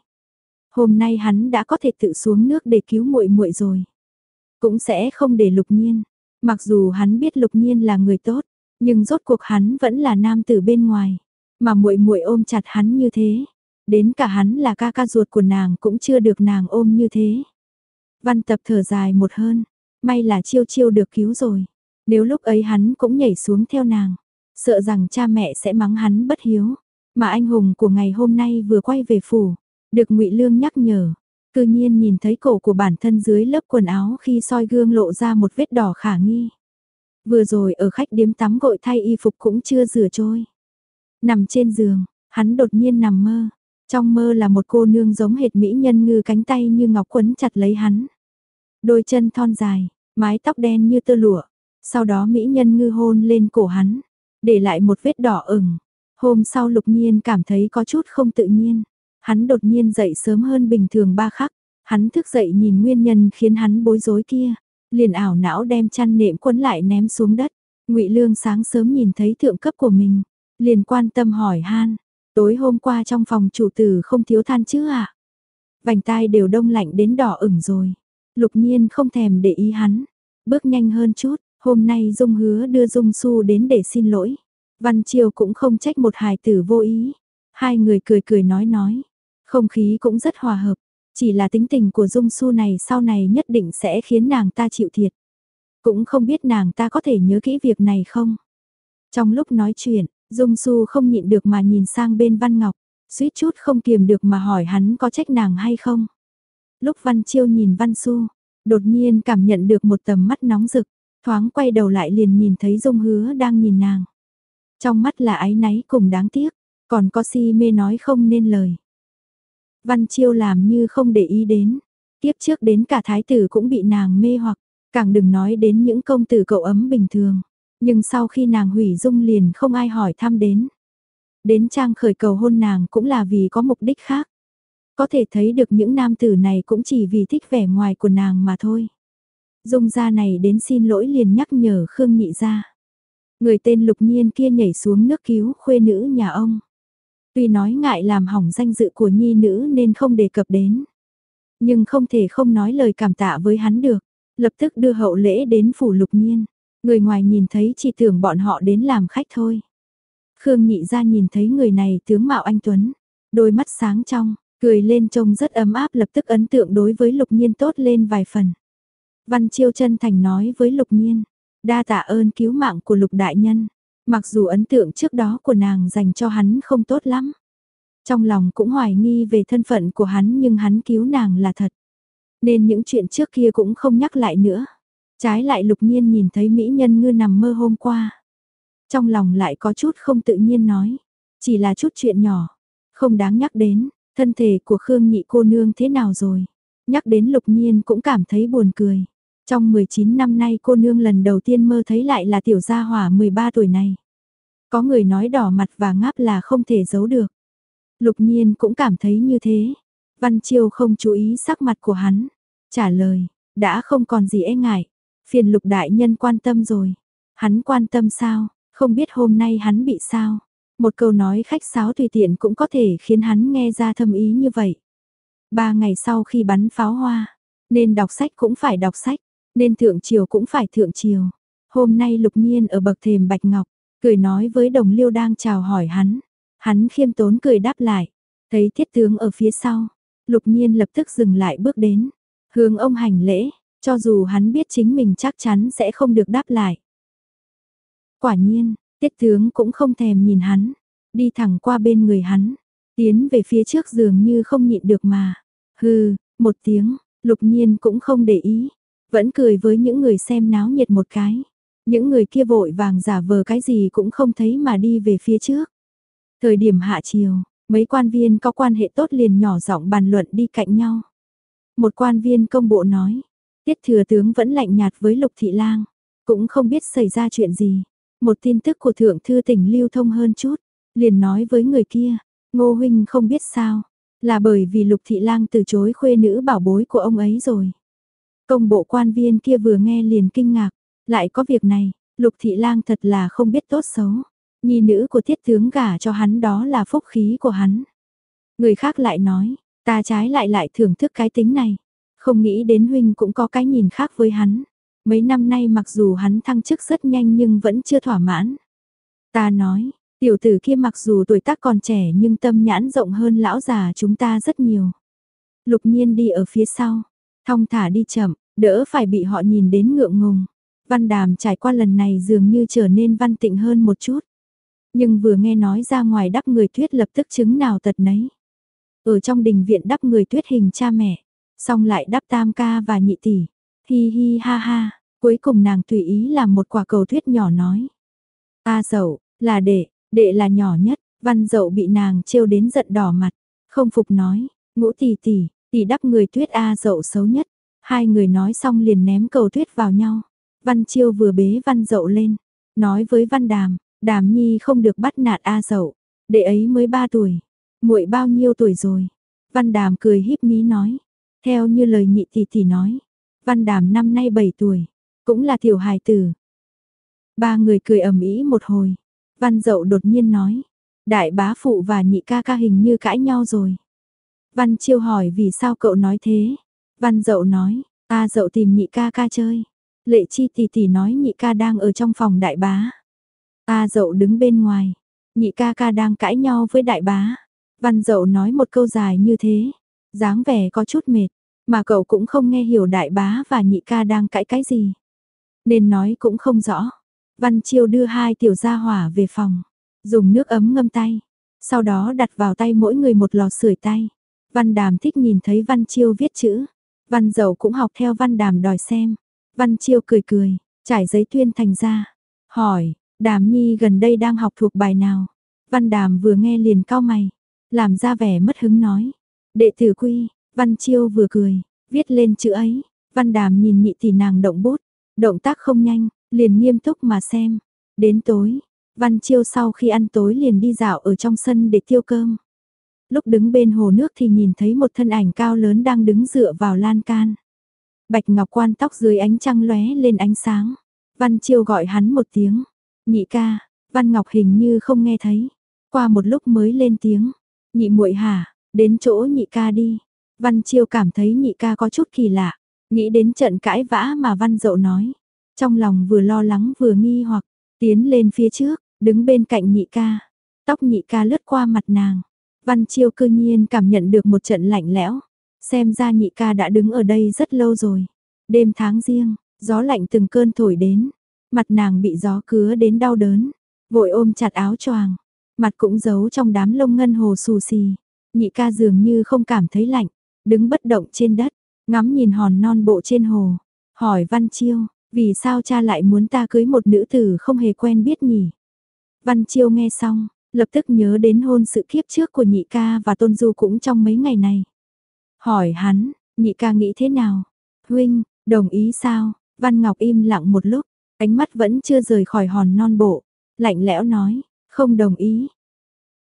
Hôm nay hắn đã có thể tự xuống nước để cứu muội muội rồi. Cũng sẽ không để lục nhiên, mặc dù hắn biết lục nhiên là người tốt, nhưng rốt cuộc hắn vẫn là nam tử bên ngoài. Mà muội muội ôm chặt hắn như thế, đến cả hắn là ca ca ruột của nàng cũng chưa được nàng ôm như thế. Văn tập thở dài một hơn, may là chiêu chiêu được cứu rồi. Nếu lúc ấy hắn cũng nhảy xuống theo nàng, sợ rằng cha mẹ sẽ mắng hắn bất hiếu. Mà anh hùng của ngày hôm nay vừa quay về phủ, được ngụy Lương nhắc nhở, cư nhiên nhìn thấy cổ của bản thân dưới lớp quần áo khi soi gương lộ ra một vết đỏ khả nghi. Vừa rồi ở khách điếm tắm gội thay y phục cũng chưa rửa trôi. Nằm trên giường, hắn đột nhiên nằm mơ. Trong mơ là một cô nương giống hệt mỹ nhân ngư cánh tay như ngọc quấn chặt lấy hắn. Đôi chân thon dài, mái tóc đen như tơ lụa. Sau đó mỹ nhân ngư hôn lên cổ hắn, để lại một vết đỏ ửng. Hôm sau lục nhiên cảm thấy có chút không tự nhiên. Hắn đột nhiên dậy sớm hơn bình thường ba khắc. Hắn thức dậy nhìn nguyên nhân khiến hắn bối rối kia. Liền ảo não đem chăn nệm quấn lại ném xuống đất. ngụy Lương sáng sớm nhìn thấy thượng cấp của mình, Liền quan tâm hỏi han, tối hôm qua trong phòng chủ tử không thiếu than chứ? À? Vành tai đều đông lạnh đến đỏ ửng rồi. Lục nhiên không thèm để ý hắn, bước nhanh hơn chút, hôm nay Dung hứa đưa Dung Su đến để xin lỗi. Văn Triều cũng không trách một hài tử vô ý. Hai người cười cười nói nói, không khí cũng rất hòa hợp, chỉ là tính tình của Dung Su này sau này nhất định sẽ khiến nàng ta chịu thiệt. Cũng không biết nàng ta có thể nhớ kỹ việc này không. Trong lúc nói chuyện, Dung Su không nhịn được mà nhìn sang bên Văn Ngọc, suýt chút không kiềm được mà hỏi hắn có trách nàng hay không. Lúc Văn Chiêu nhìn Văn Su, đột nhiên cảm nhận được một tầm mắt nóng rực, thoáng quay đầu lại liền nhìn thấy Dung Hứa đang nhìn nàng. Trong mắt là áy náy cùng đáng tiếc, còn có si mê nói không nên lời. Văn Chiêu làm như không để ý đến, tiếp trước đến cả thái tử cũng bị nàng mê hoặc, càng đừng nói đến những công tử cậu ấm bình thường. Nhưng sau khi nàng hủy dung liền không ai hỏi thăm đến. Đến trang khởi cầu hôn nàng cũng là vì có mục đích khác. Có thể thấy được những nam tử này cũng chỉ vì thích vẻ ngoài của nàng mà thôi. Dung ra này đến xin lỗi liền nhắc nhở Khương Nhị ra. Người tên Lục Nhiên kia nhảy xuống nước cứu khuê nữ nhà ông. Tuy nói ngại làm hỏng danh dự của nhi nữ nên không đề cập đến. Nhưng không thể không nói lời cảm tạ với hắn được. Lập tức đưa hậu lễ đến phủ Lục Nhiên. Người ngoài nhìn thấy chỉ tưởng bọn họ đến làm khách thôi. Khương Nhị ra nhìn thấy người này tướng mạo anh Tuấn. Đôi mắt sáng trong, cười lên trông rất ấm áp lập tức ấn tượng đối với Lục Nhiên tốt lên vài phần. Văn Chiêu chân thành nói với Lục Nhiên, đa tạ ơn cứu mạng của Lục Đại Nhân, mặc dù ấn tượng trước đó của nàng dành cho hắn không tốt lắm. Trong lòng cũng hoài nghi về thân phận của hắn nhưng hắn cứu nàng là thật. Nên những chuyện trước kia cũng không nhắc lại nữa. Trái lại Lục Nhiên nhìn thấy Mỹ Nhân Ngư nằm mơ hôm qua. Trong lòng lại có chút không tự nhiên nói, chỉ là chút chuyện nhỏ, không đáng nhắc đến, thân thể của Khương Nhị cô nương thế nào rồi. Nhắc đến Lục Nhiên cũng cảm thấy buồn cười. Trong 19 năm nay cô nương lần đầu tiên mơ thấy lại là tiểu gia hỏa 13 tuổi này. Có người nói đỏ mặt và ngáp là không thể giấu được. Lục nhiên cũng cảm thấy như thế. Văn Chiêu không chú ý sắc mặt của hắn. Trả lời, đã không còn gì e ngại. Phiền lục đại nhân quan tâm rồi. Hắn quan tâm sao, không biết hôm nay hắn bị sao. Một câu nói khách sáo tùy tiện cũng có thể khiến hắn nghe ra thâm ý như vậy. Ba ngày sau khi bắn pháo hoa, nên đọc sách cũng phải đọc sách. Nên thượng triều cũng phải thượng triều. Hôm nay lục nhiên ở bậc thềm bạch ngọc, cười nói với đồng liêu đang chào hỏi hắn. Hắn khiêm tốn cười đáp lại. Thấy thiết tướng ở phía sau. Lục nhiên lập tức dừng lại bước đến. Hướng ông hành lễ, cho dù hắn biết chính mình chắc chắn sẽ không được đáp lại. Quả nhiên, tiết tướng cũng không thèm nhìn hắn. Đi thẳng qua bên người hắn. Tiến về phía trước giường như không nhịn được mà. Hừ, một tiếng, lục nhiên cũng không để ý. Vẫn cười với những người xem náo nhiệt một cái. Những người kia vội vàng giả vờ cái gì cũng không thấy mà đi về phía trước. Thời điểm hạ chiều, mấy quan viên có quan hệ tốt liền nhỏ giọng bàn luận đi cạnh nhau. Một quan viên công bộ nói, tiết thừa tướng vẫn lạnh nhạt với lục thị lang, cũng không biết xảy ra chuyện gì. Một tin tức của thượng thư tỉnh lưu thông hơn chút, liền nói với người kia, ngô huynh không biết sao, là bởi vì lục thị lang từ chối khuê nữ bảo bối của ông ấy rồi. Công bộ quan viên kia vừa nghe liền kinh ngạc, lại có việc này, lục thị lang thật là không biết tốt xấu. Nhi nữ của thiết tướng gả cho hắn đó là phúc khí của hắn. Người khác lại nói, ta trái lại lại thưởng thức cái tính này. Không nghĩ đến huynh cũng có cái nhìn khác với hắn. Mấy năm nay mặc dù hắn thăng chức rất nhanh nhưng vẫn chưa thỏa mãn. Ta nói, tiểu tử kia mặc dù tuổi tác còn trẻ nhưng tâm nhãn rộng hơn lão già chúng ta rất nhiều. Lục nhiên đi ở phía sau, thong thả đi chậm, đỡ phải bị họ nhìn đến ngượng ngùng. Văn đàm trải qua lần này dường như trở nên văn tịnh hơn một chút. Nhưng vừa nghe nói ra ngoài đắp người tuyết lập tức chứng nào tật nấy. Ở trong đình viện đắp người tuyết hình cha mẹ, xong lại đắp tam ca và nhị tỷ. Hi hi ha ha, cuối cùng nàng tùy ý làm một quả cầu tuyết nhỏ nói. A dậu, là đệ, đệ là nhỏ nhất, văn dậu bị nàng trêu đến giận đỏ mặt, không phục nói, ngũ tỷ tỷ, tỷ đắp người tuyết A dậu xấu nhất. Hai người nói xong liền ném cầu tuyết vào nhau. Văn Chiêu vừa bế Văn Dậu lên, nói với Văn Đàm, Đàm Nhi không được bắt nạt A Dậu, đệ ấy mới 3 tuổi, muội bao nhiêu tuổi rồi? Văn Đàm cười híp mí nói, theo như lời nhị tỷ tỷ nói, Văn Đàm năm nay 7 tuổi, cũng là tiểu hài tử. Ba người cười ầm ĩ một hồi, Văn Dậu đột nhiên nói, đại bá phụ và nhị ca ca hình như cãi nhau rồi. Văn Chiêu hỏi vì sao cậu nói thế? Văn Dậu nói, ta Dậu tìm nhị ca ca chơi. Lệ chi tỷ tỷ nói nhị ca đang ở trong phòng đại bá. Ta dậu đứng bên ngoài, nhị ca ca đang cãi nhau với đại bá. Văn dậu nói một câu dài như thế, dáng vẻ có chút mệt, mà cậu cũng không nghe hiểu đại bá và nhị ca đang cãi cái gì. Nên nói cũng không rõ. Văn chiêu đưa hai tiểu gia hỏa về phòng, dùng nước ấm ngâm tay, sau đó đặt vào tay mỗi người một lò sưởi tay. Văn đàm thích nhìn thấy văn chiêu viết chữ, văn dậu cũng học theo văn đàm đòi xem. Văn Chiêu cười cười, trải giấy tuyên thành ra. Hỏi, Đàm Nhi gần đây đang học thuộc bài nào? Văn Đàm vừa nghe liền cao mày, làm ra vẻ mất hứng nói. Đệ tử quy, Văn Chiêu vừa cười, viết lên chữ ấy. Văn Đàm nhìn nhị tỷ nàng động bút, động tác không nhanh, liền nghiêm túc mà xem. Đến tối, Văn Chiêu sau khi ăn tối liền đi dạo ở trong sân để tiêu cơm. Lúc đứng bên hồ nước thì nhìn thấy một thân ảnh cao lớn đang đứng dựa vào lan can. Bạch ngọc quan tóc dưới ánh trăng lóe lên ánh sáng. Văn Chiêu gọi hắn một tiếng. Nhị ca, Văn Ngọc hình như không nghe thấy. Qua một lúc mới lên tiếng. Nhị muội hả, đến chỗ nhị ca đi. Văn Chiêu cảm thấy nhị ca có chút kỳ lạ. Nghĩ đến trận cãi vã mà Văn Dậu nói. Trong lòng vừa lo lắng vừa nghi hoặc. Tiến lên phía trước, đứng bên cạnh nhị ca. Tóc nhị ca lướt qua mặt nàng. Văn Chiêu cư nhiên cảm nhận được một trận lạnh lẽo. Xem ra nhị ca đã đứng ở đây rất lâu rồi. Đêm tháng riêng, gió lạnh từng cơn thổi đến. Mặt nàng bị gió cứa đến đau đớn. Vội ôm chặt áo choàng. Mặt cũng giấu trong đám lông ngân hồ xù xì. Nhị ca dường như không cảm thấy lạnh. Đứng bất động trên đất. Ngắm nhìn hòn non bộ trên hồ. Hỏi Văn Chiêu, vì sao cha lại muốn ta cưới một nữ tử không hề quen biết nhỉ? Văn Chiêu nghe xong, lập tức nhớ đến hôn sự kiếp trước của nhị ca và tôn du cũng trong mấy ngày này. Hỏi hắn, nhị ca nghĩ thế nào? Huynh, đồng ý sao? Văn Ngọc im lặng một lúc, ánh mắt vẫn chưa rời khỏi hòn non bộ. Lạnh lẽo nói, không đồng ý.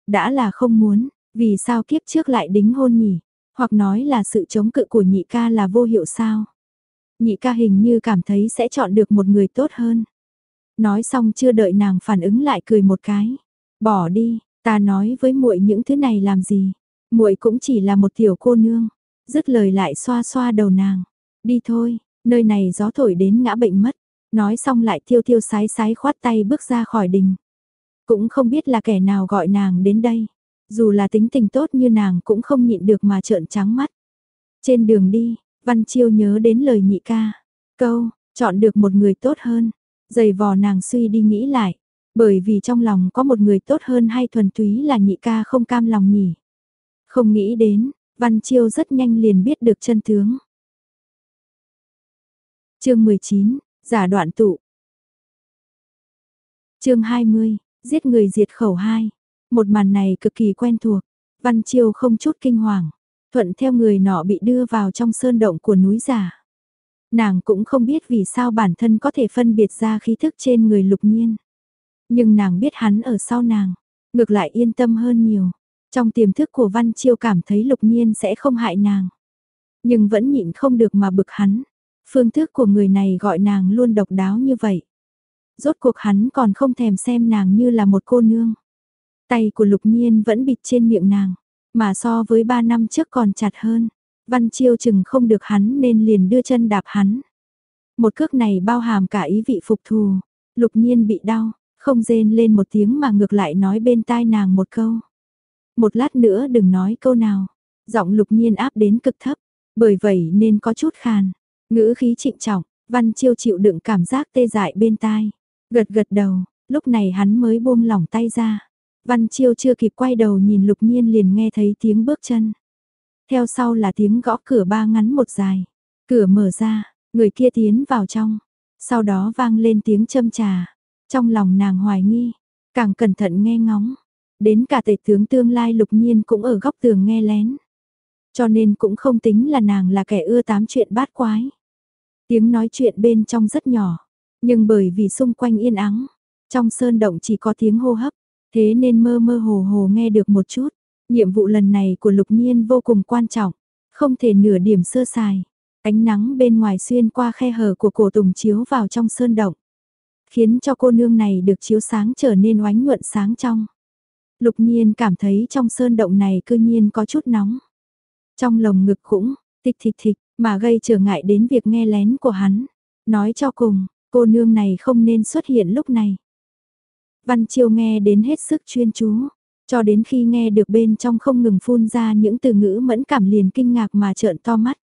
Đã là không muốn, vì sao kiếp trước lại đính hôn nhỉ? Hoặc nói là sự chống cự của nhị ca là vô hiệu sao? Nhị ca hình như cảm thấy sẽ chọn được một người tốt hơn. Nói xong chưa đợi nàng phản ứng lại cười một cái. Bỏ đi, ta nói với muội những thứ này làm gì? Muội cũng chỉ là một tiểu cô nương. Dứt lời lại xoa xoa đầu nàng. Đi thôi, nơi này gió thổi đến ngã bệnh mất. Nói xong lại thiêu thiêu sái sái khoát tay bước ra khỏi đình. Cũng không biết là kẻ nào gọi nàng đến đây. Dù là tính tình tốt như nàng cũng không nhịn được mà trợn trắng mắt. Trên đường đi, Văn Chiêu nhớ đến lời nhị ca. Câu, chọn được một người tốt hơn. Giày vò nàng suy đi nghĩ lại. Bởi vì trong lòng có một người tốt hơn hay thuần túy là nhị ca không cam lòng nhỉ. Không nghĩ đến, Văn Chiêu rất nhanh liền biết được chân tướng. chương 19, giả đoạn tụ. chương 20, giết người diệt khẩu 2. Một màn này cực kỳ quen thuộc, Văn Chiêu không chút kinh hoàng, thuận theo người nọ bị đưa vào trong sơn động của núi giả. Nàng cũng không biết vì sao bản thân có thể phân biệt ra khí thức trên người lục nhiên. Nhưng nàng biết hắn ở sau nàng, ngược lại yên tâm hơn nhiều. Trong tiềm thức của Văn Chiêu cảm thấy lục nhiên sẽ không hại nàng. Nhưng vẫn nhịn không được mà bực hắn. Phương thức của người này gọi nàng luôn độc đáo như vậy. Rốt cuộc hắn còn không thèm xem nàng như là một cô nương. Tay của lục nhiên vẫn bịt trên miệng nàng, mà so với ba năm trước còn chặt hơn. Văn Chiêu chừng không được hắn nên liền đưa chân đạp hắn. Một cước này bao hàm cả ý vị phục thù. Lục nhiên bị đau, không rên lên một tiếng mà ngược lại nói bên tai nàng một câu. Một lát nữa đừng nói câu nào. Giọng lục nhiên áp đến cực thấp, bởi vậy nên có chút khàn. Ngữ khí trịnh trọng, văn chiêu chịu đựng cảm giác tê dại bên tai. Gật gật đầu, lúc này hắn mới buông lỏng tay ra. Văn chiêu chưa kịp quay đầu nhìn lục nhiên liền nghe thấy tiếng bước chân. Theo sau là tiếng gõ cửa ba ngắn một dài. Cửa mở ra, người kia tiến vào trong. Sau đó vang lên tiếng châm trà. Trong lòng nàng hoài nghi, càng cẩn thận nghe ngóng. Đến cả tể tướng tương lai lục nhiên cũng ở góc tường nghe lén. Cho nên cũng không tính là nàng là kẻ ưa tám chuyện bát quái. Tiếng nói chuyện bên trong rất nhỏ, nhưng bởi vì xung quanh yên ắng, trong sơn động chỉ có tiếng hô hấp, thế nên mơ mơ hồ hồ nghe được một chút. Nhiệm vụ lần này của lục nhiên vô cùng quan trọng, không thể nửa điểm sơ sài. Ánh nắng bên ngoài xuyên qua khe hở của cổ tùng chiếu vào trong sơn động khiến cho cô nương này được chiếu sáng trở nên oánh nhuận sáng trong. Lục nhiên cảm thấy trong sơn động này cư nhiên có chút nóng. Trong lồng ngực cũng, thịch thịch thịch, mà gây trở ngại đến việc nghe lén của hắn. Nói cho cùng, cô nương này không nên xuất hiện lúc này. Văn Chiêu nghe đến hết sức chuyên chú, cho đến khi nghe được bên trong không ngừng phun ra những từ ngữ mẫn cảm liền kinh ngạc mà trợn to mắt.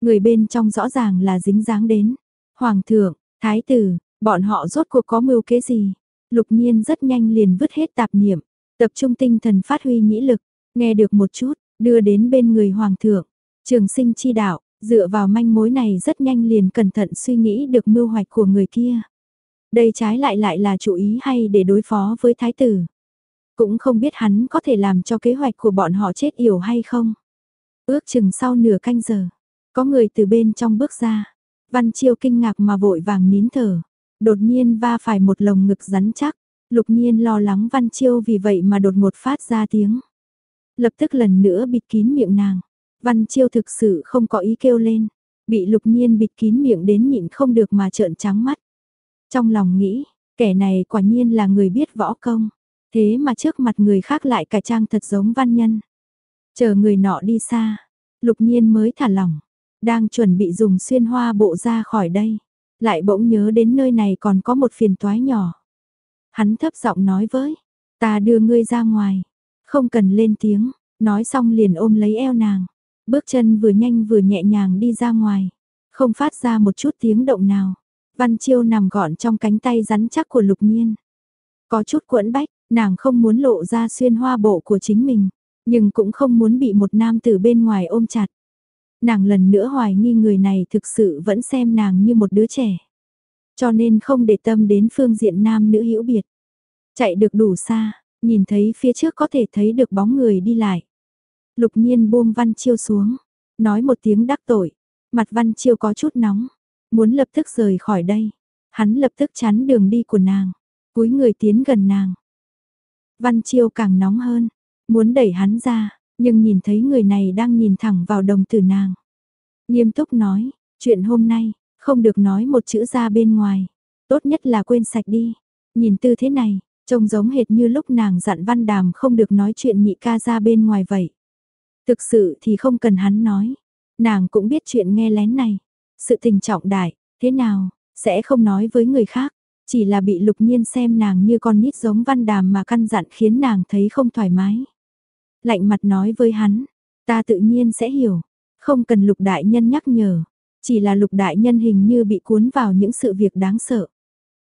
Người bên trong rõ ràng là dính dáng đến. Hoàng thượng, thái tử, Bọn họ rốt cuộc có mưu kế gì? Lục nhiên rất nhanh liền vứt hết tạp niệm, tập trung tinh thần phát huy nhĩ lực, nghe được một chút, đưa đến bên người hoàng thượng. Trường sinh chi đạo, dựa vào manh mối này rất nhanh liền cẩn thận suy nghĩ được mưu hoạch của người kia. Đây trái lại lại là chủ ý hay để đối phó với thái tử. Cũng không biết hắn có thể làm cho kế hoạch của bọn họ chết yểu hay không. Ước chừng sau nửa canh giờ, có người từ bên trong bước ra. Văn Chiêu kinh ngạc mà vội vàng nín thở. Đột nhiên va phải một lồng ngực rắn chắc, lục nhiên lo lắng Văn Chiêu vì vậy mà đột ngột phát ra tiếng. Lập tức lần nữa bịt kín miệng nàng. Văn Chiêu thực sự không có ý kêu lên. bị lục nhiên bịt kín miệng đến nhịn không được mà trợn trắng mắt. Trong lòng nghĩ, kẻ này quả nhiên là người biết võ công, thế mà trước mặt người khác lại cải trang thật giống văn nhân. Chờ người nọ đi xa, lục nhiên mới thả lỏng, đang chuẩn bị dùng xuyên hoa bộ ra khỏi đây. Lại bỗng nhớ đến nơi này còn có một phiền toái nhỏ. Hắn thấp giọng nói với, ta đưa ngươi ra ngoài, không cần lên tiếng, nói xong liền ôm lấy eo nàng. Bước chân vừa nhanh vừa nhẹ nhàng đi ra ngoài, không phát ra một chút tiếng động nào. Văn Chiêu nằm gọn trong cánh tay rắn chắc của Lục Nhiên. Có chút quẫn bách, nàng không muốn lộ ra xuyên hoa bộ của chính mình, nhưng cũng không muốn bị một nam tử bên ngoài ôm chặt. Nàng lần nữa hoài nghi người này thực sự vẫn xem nàng như một đứa trẻ. Cho nên không để tâm đến phương diện nam nữ hữu biệt. Chạy được đủ xa, nhìn thấy phía trước có thể thấy được bóng người đi lại. Lục nhiên buông Văn Chiêu xuống, nói một tiếng đắc tội, mặt Văn Chiêu có chút nóng, muốn lập tức rời khỏi đây. Hắn lập tức chắn đường đi của nàng, cúi người tiến gần nàng. Văn Chiêu càng nóng hơn, muốn đẩy hắn ra, nhưng nhìn thấy người này đang nhìn thẳng vào đồng tử nàng. Nghiêm túc nói, chuyện hôm nay, không được nói một chữ ra bên ngoài, tốt nhất là quên sạch đi. Nhìn tư thế này, trông giống hệt như lúc nàng dặn văn đàm không được nói chuyện nhị ca ra bên ngoài vậy. Thực sự thì không cần hắn nói, nàng cũng biết chuyện nghe lén này. Sự tình trọng đại, thế nào, sẽ không nói với người khác, chỉ là bị lục nhiên xem nàng như con nít giống văn đàm mà căn dặn khiến nàng thấy không thoải mái. Lạnh mặt nói với hắn, ta tự nhiên sẽ hiểu, không cần lục đại nhân nhắc nhở, chỉ là lục đại nhân hình như bị cuốn vào những sự việc đáng sợ.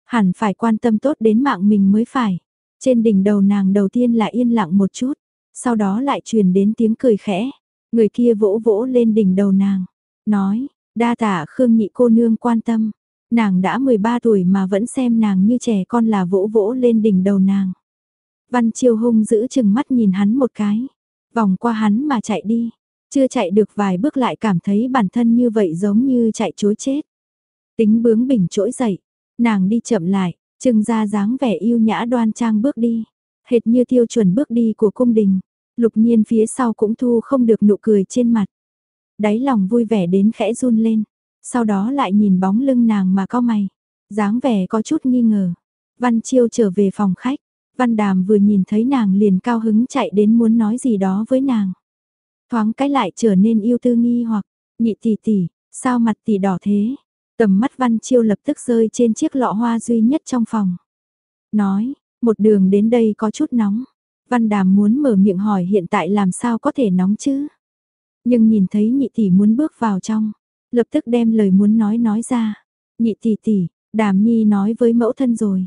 Hẳn phải quan tâm tốt đến mạng mình mới phải. Trên đỉnh đầu nàng đầu tiên là yên lặng một chút, sau đó lại truyền đến tiếng cười khẽ. Người kia vỗ vỗ lên đỉnh đầu nàng, nói, đa tạ Khương nhị cô nương quan tâm. Nàng đã 13 tuổi mà vẫn xem nàng như trẻ con là vỗ vỗ lên đỉnh đầu nàng. Văn Chiêu hung giữ chừng mắt nhìn hắn một cái, vòng qua hắn mà chạy đi, chưa chạy được vài bước lại cảm thấy bản thân như vậy giống như chạy chối chết. Tính bướng bỉnh trỗi dậy, nàng đi chậm lại, trưng ra dáng vẻ yêu nhã đoan trang bước đi, hệt như tiêu chuẩn bước đi của cung đình. Lục nhiên phía sau cũng thu không được nụ cười trên mặt. Đáy lòng vui vẻ đến khẽ run lên, sau đó lại nhìn bóng lưng nàng mà cao mày, dáng vẻ có chút nghi ngờ. Văn Chiêu trở về phòng khách, Văn Đàm vừa nhìn thấy nàng liền cao hứng chạy đến muốn nói gì đó với nàng. Thoáng cái lại trở nên yêu tư nghi hoặc, nhị tỷ tỷ, sao mặt tỷ đỏ thế? Tầm mắt Văn Chiêu lập tức rơi trên chiếc lọ hoa duy nhất trong phòng. Nói, một đường đến đây có chút nóng. Văn Đàm muốn mở miệng hỏi hiện tại làm sao có thể nóng chứ? Nhưng nhìn thấy nhị tỷ muốn bước vào trong, lập tức đem lời muốn nói nói ra. Nhị tỷ tỷ, Đàm Nhi nói với mẫu thân rồi.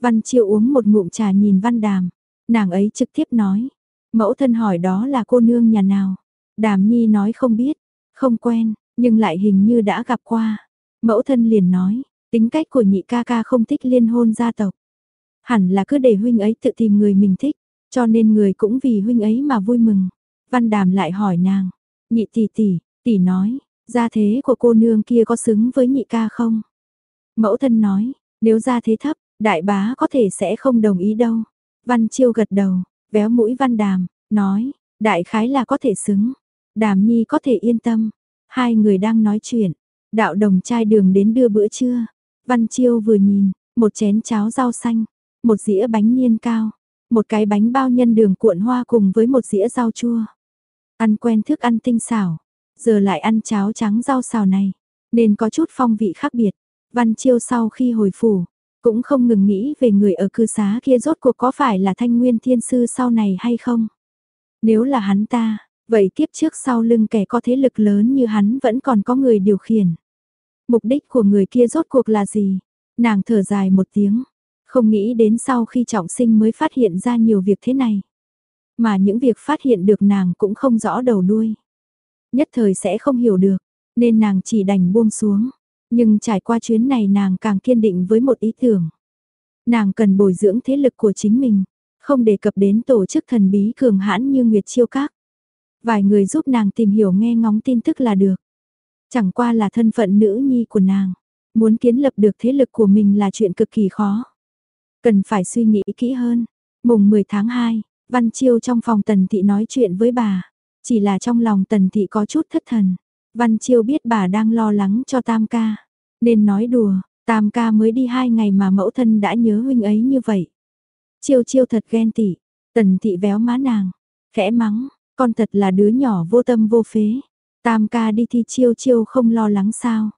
Văn Chiêu uống một ngụm trà nhìn Văn Đàm, nàng ấy trực tiếp nói, mẫu thân hỏi đó là cô nương nhà nào. Đàm Nhi nói không biết, không quen, nhưng lại hình như đã gặp qua. Mẫu thân liền nói, tính cách của nhị ca ca không thích liên hôn gia tộc. Hẳn là cứ để huynh ấy tự tìm người mình thích, cho nên người cũng vì huynh ấy mà vui mừng. Văn Đàm lại hỏi nàng, nhị tỷ tỷ, tỷ nói, gia thế của cô nương kia có xứng với nhị ca không? Mẫu thân nói, nếu gia thế thấp, Đại bá có thể sẽ không đồng ý đâu. Văn Chiêu gật đầu, véo mũi Văn Đàm, nói, đại khái là có thể xứng. Đàm Nhi có thể yên tâm. Hai người đang nói chuyện, đạo đồng trai đường đến đưa bữa trưa. Văn Chiêu vừa nhìn, một chén cháo rau xanh, một dĩa bánh niên cao, một cái bánh bao nhân đường cuộn hoa cùng với một dĩa rau chua. Ăn quen thức ăn tinh xảo, giờ lại ăn cháo trắng rau xào này, nên có chút phong vị khác biệt. Văn Chiêu sau khi hồi phủ, cũng không ngừng nghĩ về người ở cư xá kia rốt cuộc có phải là thanh nguyên thiên sư sau này hay không. Nếu là hắn ta, vậy kiếp trước sau lưng kẻ có thế lực lớn như hắn vẫn còn có người điều khiển. Mục đích của người kia rốt cuộc là gì? Nàng thở dài một tiếng, không nghĩ đến sau khi trọng sinh mới phát hiện ra nhiều việc thế này. Mà những việc phát hiện được nàng cũng không rõ đầu đuôi. Nhất thời sẽ không hiểu được, nên nàng chỉ đành buông xuống. Nhưng trải qua chuyến này nàng càng kiên định với một ý tưởng. Nàng cần bồi dưỡng thế lực của chính mình, không đề cập đến tổ chức thần bí cường hãn như Nguyệt Chiêu Các. Vài người giúp nàng tìm hiểu nghe ngóng tin tức là được. Chẳng qua là thân phận nữ nhi của nàng, muốn kiến lập được thế lực của mình là chuyện cực kỳ khó. Cần phải suy nghĩ kỹ hơn. Mùng 10 tháng 2, Văn Chiêu trong phòng Tần Thị nói chuyện với bà. Chỉ là trong lòng Tần Thị có chút thất thần. Văn Chiêu biết bà đang lo lắng cho Tam ca, nên nói đùa, Tam ca mới đi hai ngày mà mẫu thân đã nhớ huynh ấy như vậy. Chiêu chiêu thật ghen tị, tần thị véo má nàng, khẽ mắng, con thật là đứa nhỏ vô tâm vô phế. Tam ca đi thi chiêu chiêu không lo lắng sao.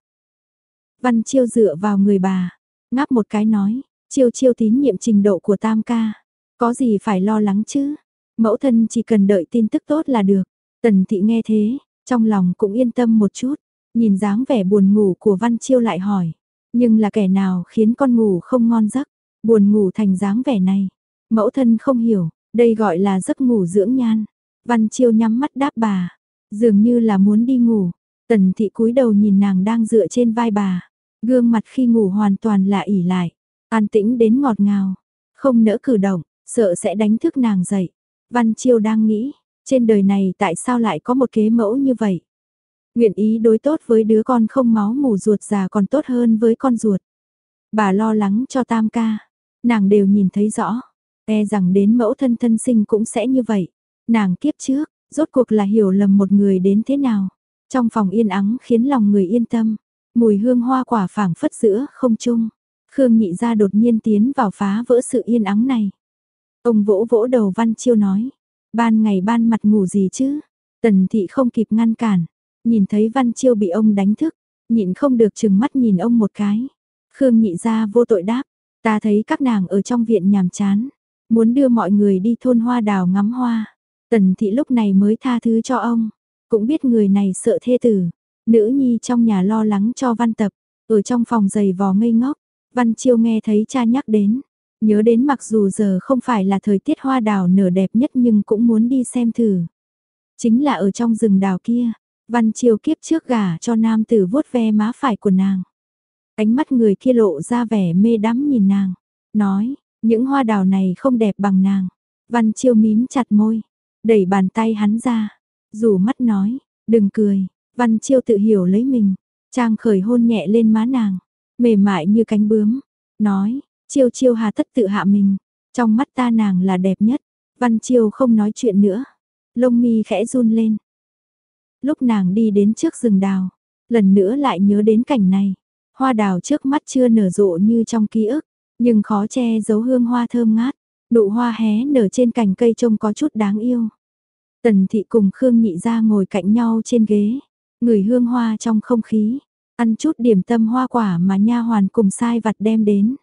Văn chiêu dựa vào người bà, ngáp một cái nói, chiêu chiêu tín nhiệm trình độ của tam ca. Có gì phải lo lắng chứ, mẫu thân chỉ cần đợi tin tức tốt là được. Tần thị nghe thế, trong lòng cũng yên tâm một chút, nhìn dáng vẻ buồn ngủ của Văn Chiêu lại hỏi. Nhưng là kẻ nào khiến con ngủ không ngon giấc, buồn ngủ thành dáng vẻ này. Mẫu thân không hiểu, đây gọi là giấc ngủ dưỡng nhan. Văn Chiêu nhắm mắt đáp bà, dường như là muốn đi ngủ. Tần thị cúi đầu nhìn nàng đang dựa trên vai bà, gương mặt khi ngủ hoàn toàn là ỉ lại, an tĩnh đến ngọt ngào, không nỡ cử động, sợ sẽ đánh thức nàng dậy. Văn Chiêu đang nghĩ, trên đời này tại sao lại có một kế mẫu như vậy? Nguyện ý đối tốt với đứa con không máu mù ruột già còn tốt hơn với con ruột. Bà lo lắng cho tam ca, nàng đều nhìn thấy rõ, e rằng đến mẫu thân thân sinh cũng sẽ như vậy. Nàng kiếp trước, rốt cuộc là hiểu lầm một người đến thế nào. Trong phòng yên ắng khiến lòng người yên tâm, mùi hương hoa quả phảng phất giữa không trung. Khương nhị ra đột nhiên tiến vào phá vỡ sự yên ắng này. Ông vỗ vỗ đầu Văn Chiêu nói, ban ngày ban mặt ngủ gì chứ? Tần thị không kịp ngăn cản, nhìn thấy Văn Chiêu bị ông đánh thức, nhịn không được chừng mắt nhìn ông một cái. Khương nhị ra vô tội đáp, ta thấy các nàng ở trong viện nhàm chán, muốn đưa mọi người đi thôn hoa đào ngắm hoa. Tần thị lúc này mới tha thứ cho ông, cũng biết người này sợ thê tử. Nữ nhi trong nhà lo lắng cho văn tập, ở trong phòng giày vò ngây ngốc, văn chiêu nghe thấy cha nhắc đến. Nhớ đến mặc dù giờ không phải là thời tiết hoa đào nở đẹp nhất nhưng cũng muốn đi xem thử. Chính là ở trong rừng đào kia, văn chiều kiếp trước gả cho nam tử vuốt ve má phải của nàng. Ánh mắt người kia lộ ra vẻ mê đắm nhìn nàng, nói, những hoa đào này không đẹp bằng nàng. Văn chiêu mím chặt môi, đẩy bàn tay hắn ra, rủ mắt nói, đừng cười, văn chiêu tự hiểu lấy mình, trang khởi hôn nhẹ lên má nàng, mềm mại như cánh bướm, nói, chiêu chiêu hà tất tự hạ mình, trong mắt ta nàng là đẹp nhất, văn chiêu không nói chuyện nữa, lông mi khẽ run lên. Lúc nàng đi đến trước rừng đào, lần nữa lại nhớ đến cảnh này, hoa đào trước mắt chưa nở rộ như trong ký ức, nhưng khó che giấu hương hoa thơm ngát. Nụ hoa hé nở trên cành cây trông có chút đáng yêu. Tần thị cùng Khương Nhị ra ngồi cạnh nhau trên ghế, người hương hoa trong không khí, ăn chút điểm tâm hoa quả mà nha hoàn cùng sai vặt đem đến.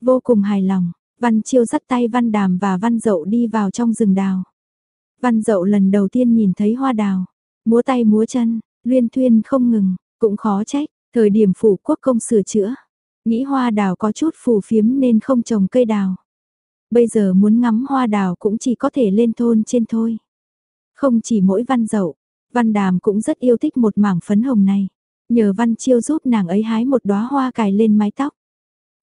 Vô cùng hài lòng, Văn Chiêu dắt tay Văn Đàm và Văn Dậu đi vào trong rừng đào. Văn Dậu lần đầu tiên nhìn thấy hoa đào, múa tay múa chân, luyên thuyên không ngừng, cũng khó trách, thời điểm phủ quốc công sửa chữa. Nghĩ hoa đào có chút phù phiếm nên không trồng cây đào bây giờ muốn ngắm hoa đào cũng chỉ có thể lên thôn trên thôi. Không chỉ mỗi văn dậu, văn đàm cũng rất yêu thích một mảng phấn hồng này. Nhờ văn chiêu giúp nàng ấy hái một đóa hoa cài lên mái tóc.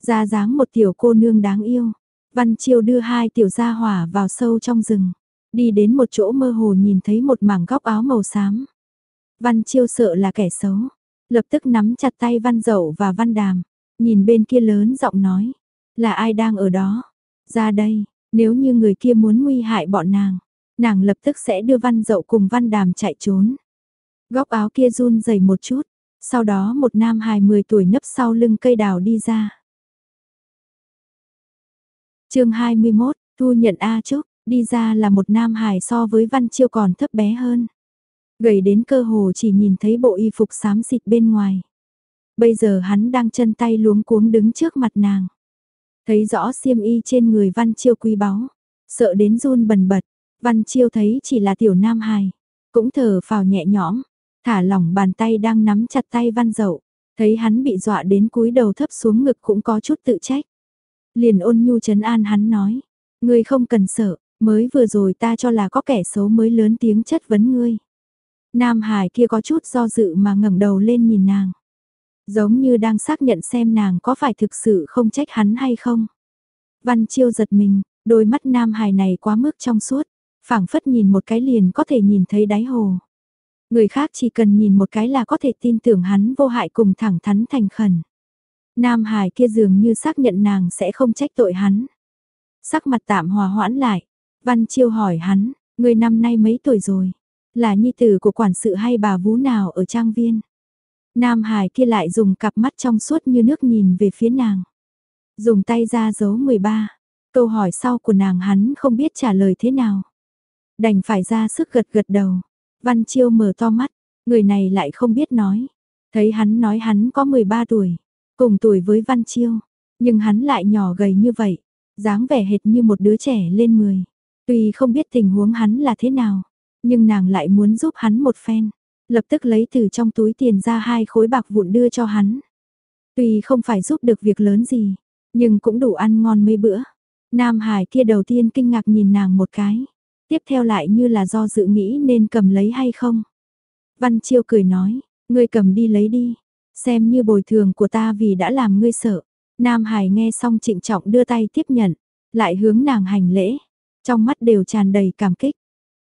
Ra dáng một tiểu cô nương đáng yêu. Văn chiêu đưa hai tiểu gia hỏa vào sâu trong rừng. Đi đến một chỗ mơ hồ nhìn thấy một mảng góc áo màu xám. Văn chiêu sợ là kẻ xấu. Lập tức nắm chặt tay văn dậu và văn đàm. Nhìn bên kia lớn giọng nói. Là ai đang ở đó? Ra đây, nếu như người kia muốn nguy hại bọn nàng, nàng lập tức sẽ đưa văn dậu cùng văn đàm chạy trốn. Góc áo kia run rẩy một chút, sau đó một nam hài 10 tuổi nấp sau lưng cây đào đi ra chương 21, thu nhận A Trúc, đi ra là một nam hài so với văn chiêu còn thấp bé hơn. Gầy đến cơ hồ chỉ nhìn thấy bộ y phục xám xịt bên ngoài. Bây giờ hắn đang chân tay luống cuống đứng trước mặt nàng. Thấy rõ xiêm y trên người Văn Chiêu quý báu, sợ đến run bần bật, Văn Chiêu thấy chỉ là tiểu nam hài, cũng thở phào nhẹ nhõm, thả lỏng bàn tay đang nắm chặt tay Văn Dậu, thấy hắn bị dọa đến cúi đầu thấp xuống ngực cũng có chút tự trách. Liền ôn nhu trấn an hắn nói, ngươi không cần sợ, mới vừa rồi ta cho là có kẻ xấu mới lớn tiếng chất vấn ngươi. Nam Hải kia có chút do dự mà ngẩng đầu lên nhìn nàng. Giống như đang xác nhận xem nàng có phải thực sự không trách hắn hay không. Văn Chiêu giật mình, đôi mắt nam Hải này quá mức trong suốt, phảng phất nhìn một cái liền có thể nhìn thấy đáy hồ. Người khác chỉ cần nhìn một cái là có thể tin tưởng hắn vô hại cùng thẳng thắn thành khẩn. Nam Hải kia dường như xác nhận nàng sẽ không trách tội hắn. Sắc mặt tạm hòa hoãn lại, Văn Chiêu hỏi hắn, người năm nay mấy tuổi rồi? Là nhi tử của quản sự hay bà vú nào ở trang viên. Nam Hải kia lại dùng cặp mắt trong suốt như nước nhìn về phía nàng. Dùng tay ra dấu 13. Câu hỏi sau của nàng hắn không biết trả lời thế nào. Đành phải ra sức gật gật đầu. Văn Chiêu mở to mắt, người này lại không biết nói. Thấy hắn nói hắn có 13 tuổi, cùng tuổi với Văn Chiêu, nhưng hắn lại nhỏ gầy như vậy, dáng vẻ hệt như một đứa trẻ lên 10. Tuy không biết tình huống hắn là thế nào, nhưng nàng lại muốn giúp hắn một phen, lập tức lấy từ trong túi tiền ra hai khối bạc vụn đưa cho hắn. Tuy không phải giúp được việc lớn gì, nhưng cũng đủ ăn ngon mấy bữa. Nam Hải kia đầu tiên kinh ngạc nhìn nàng một cái, tiếp theo lại như là do dự nghĩ nên cầm lấy hay không. Văn Chiêu cười nói, ngươi cầm đi lấy đi, xem như bồi thường của ta vì đã làm ngươi sợ. Nam Hải nghe xong trịnh trọng đưa tay tiếp nhận, lại hướng nàng hành lễ, trong mắt đều tràn đầy cảm kích.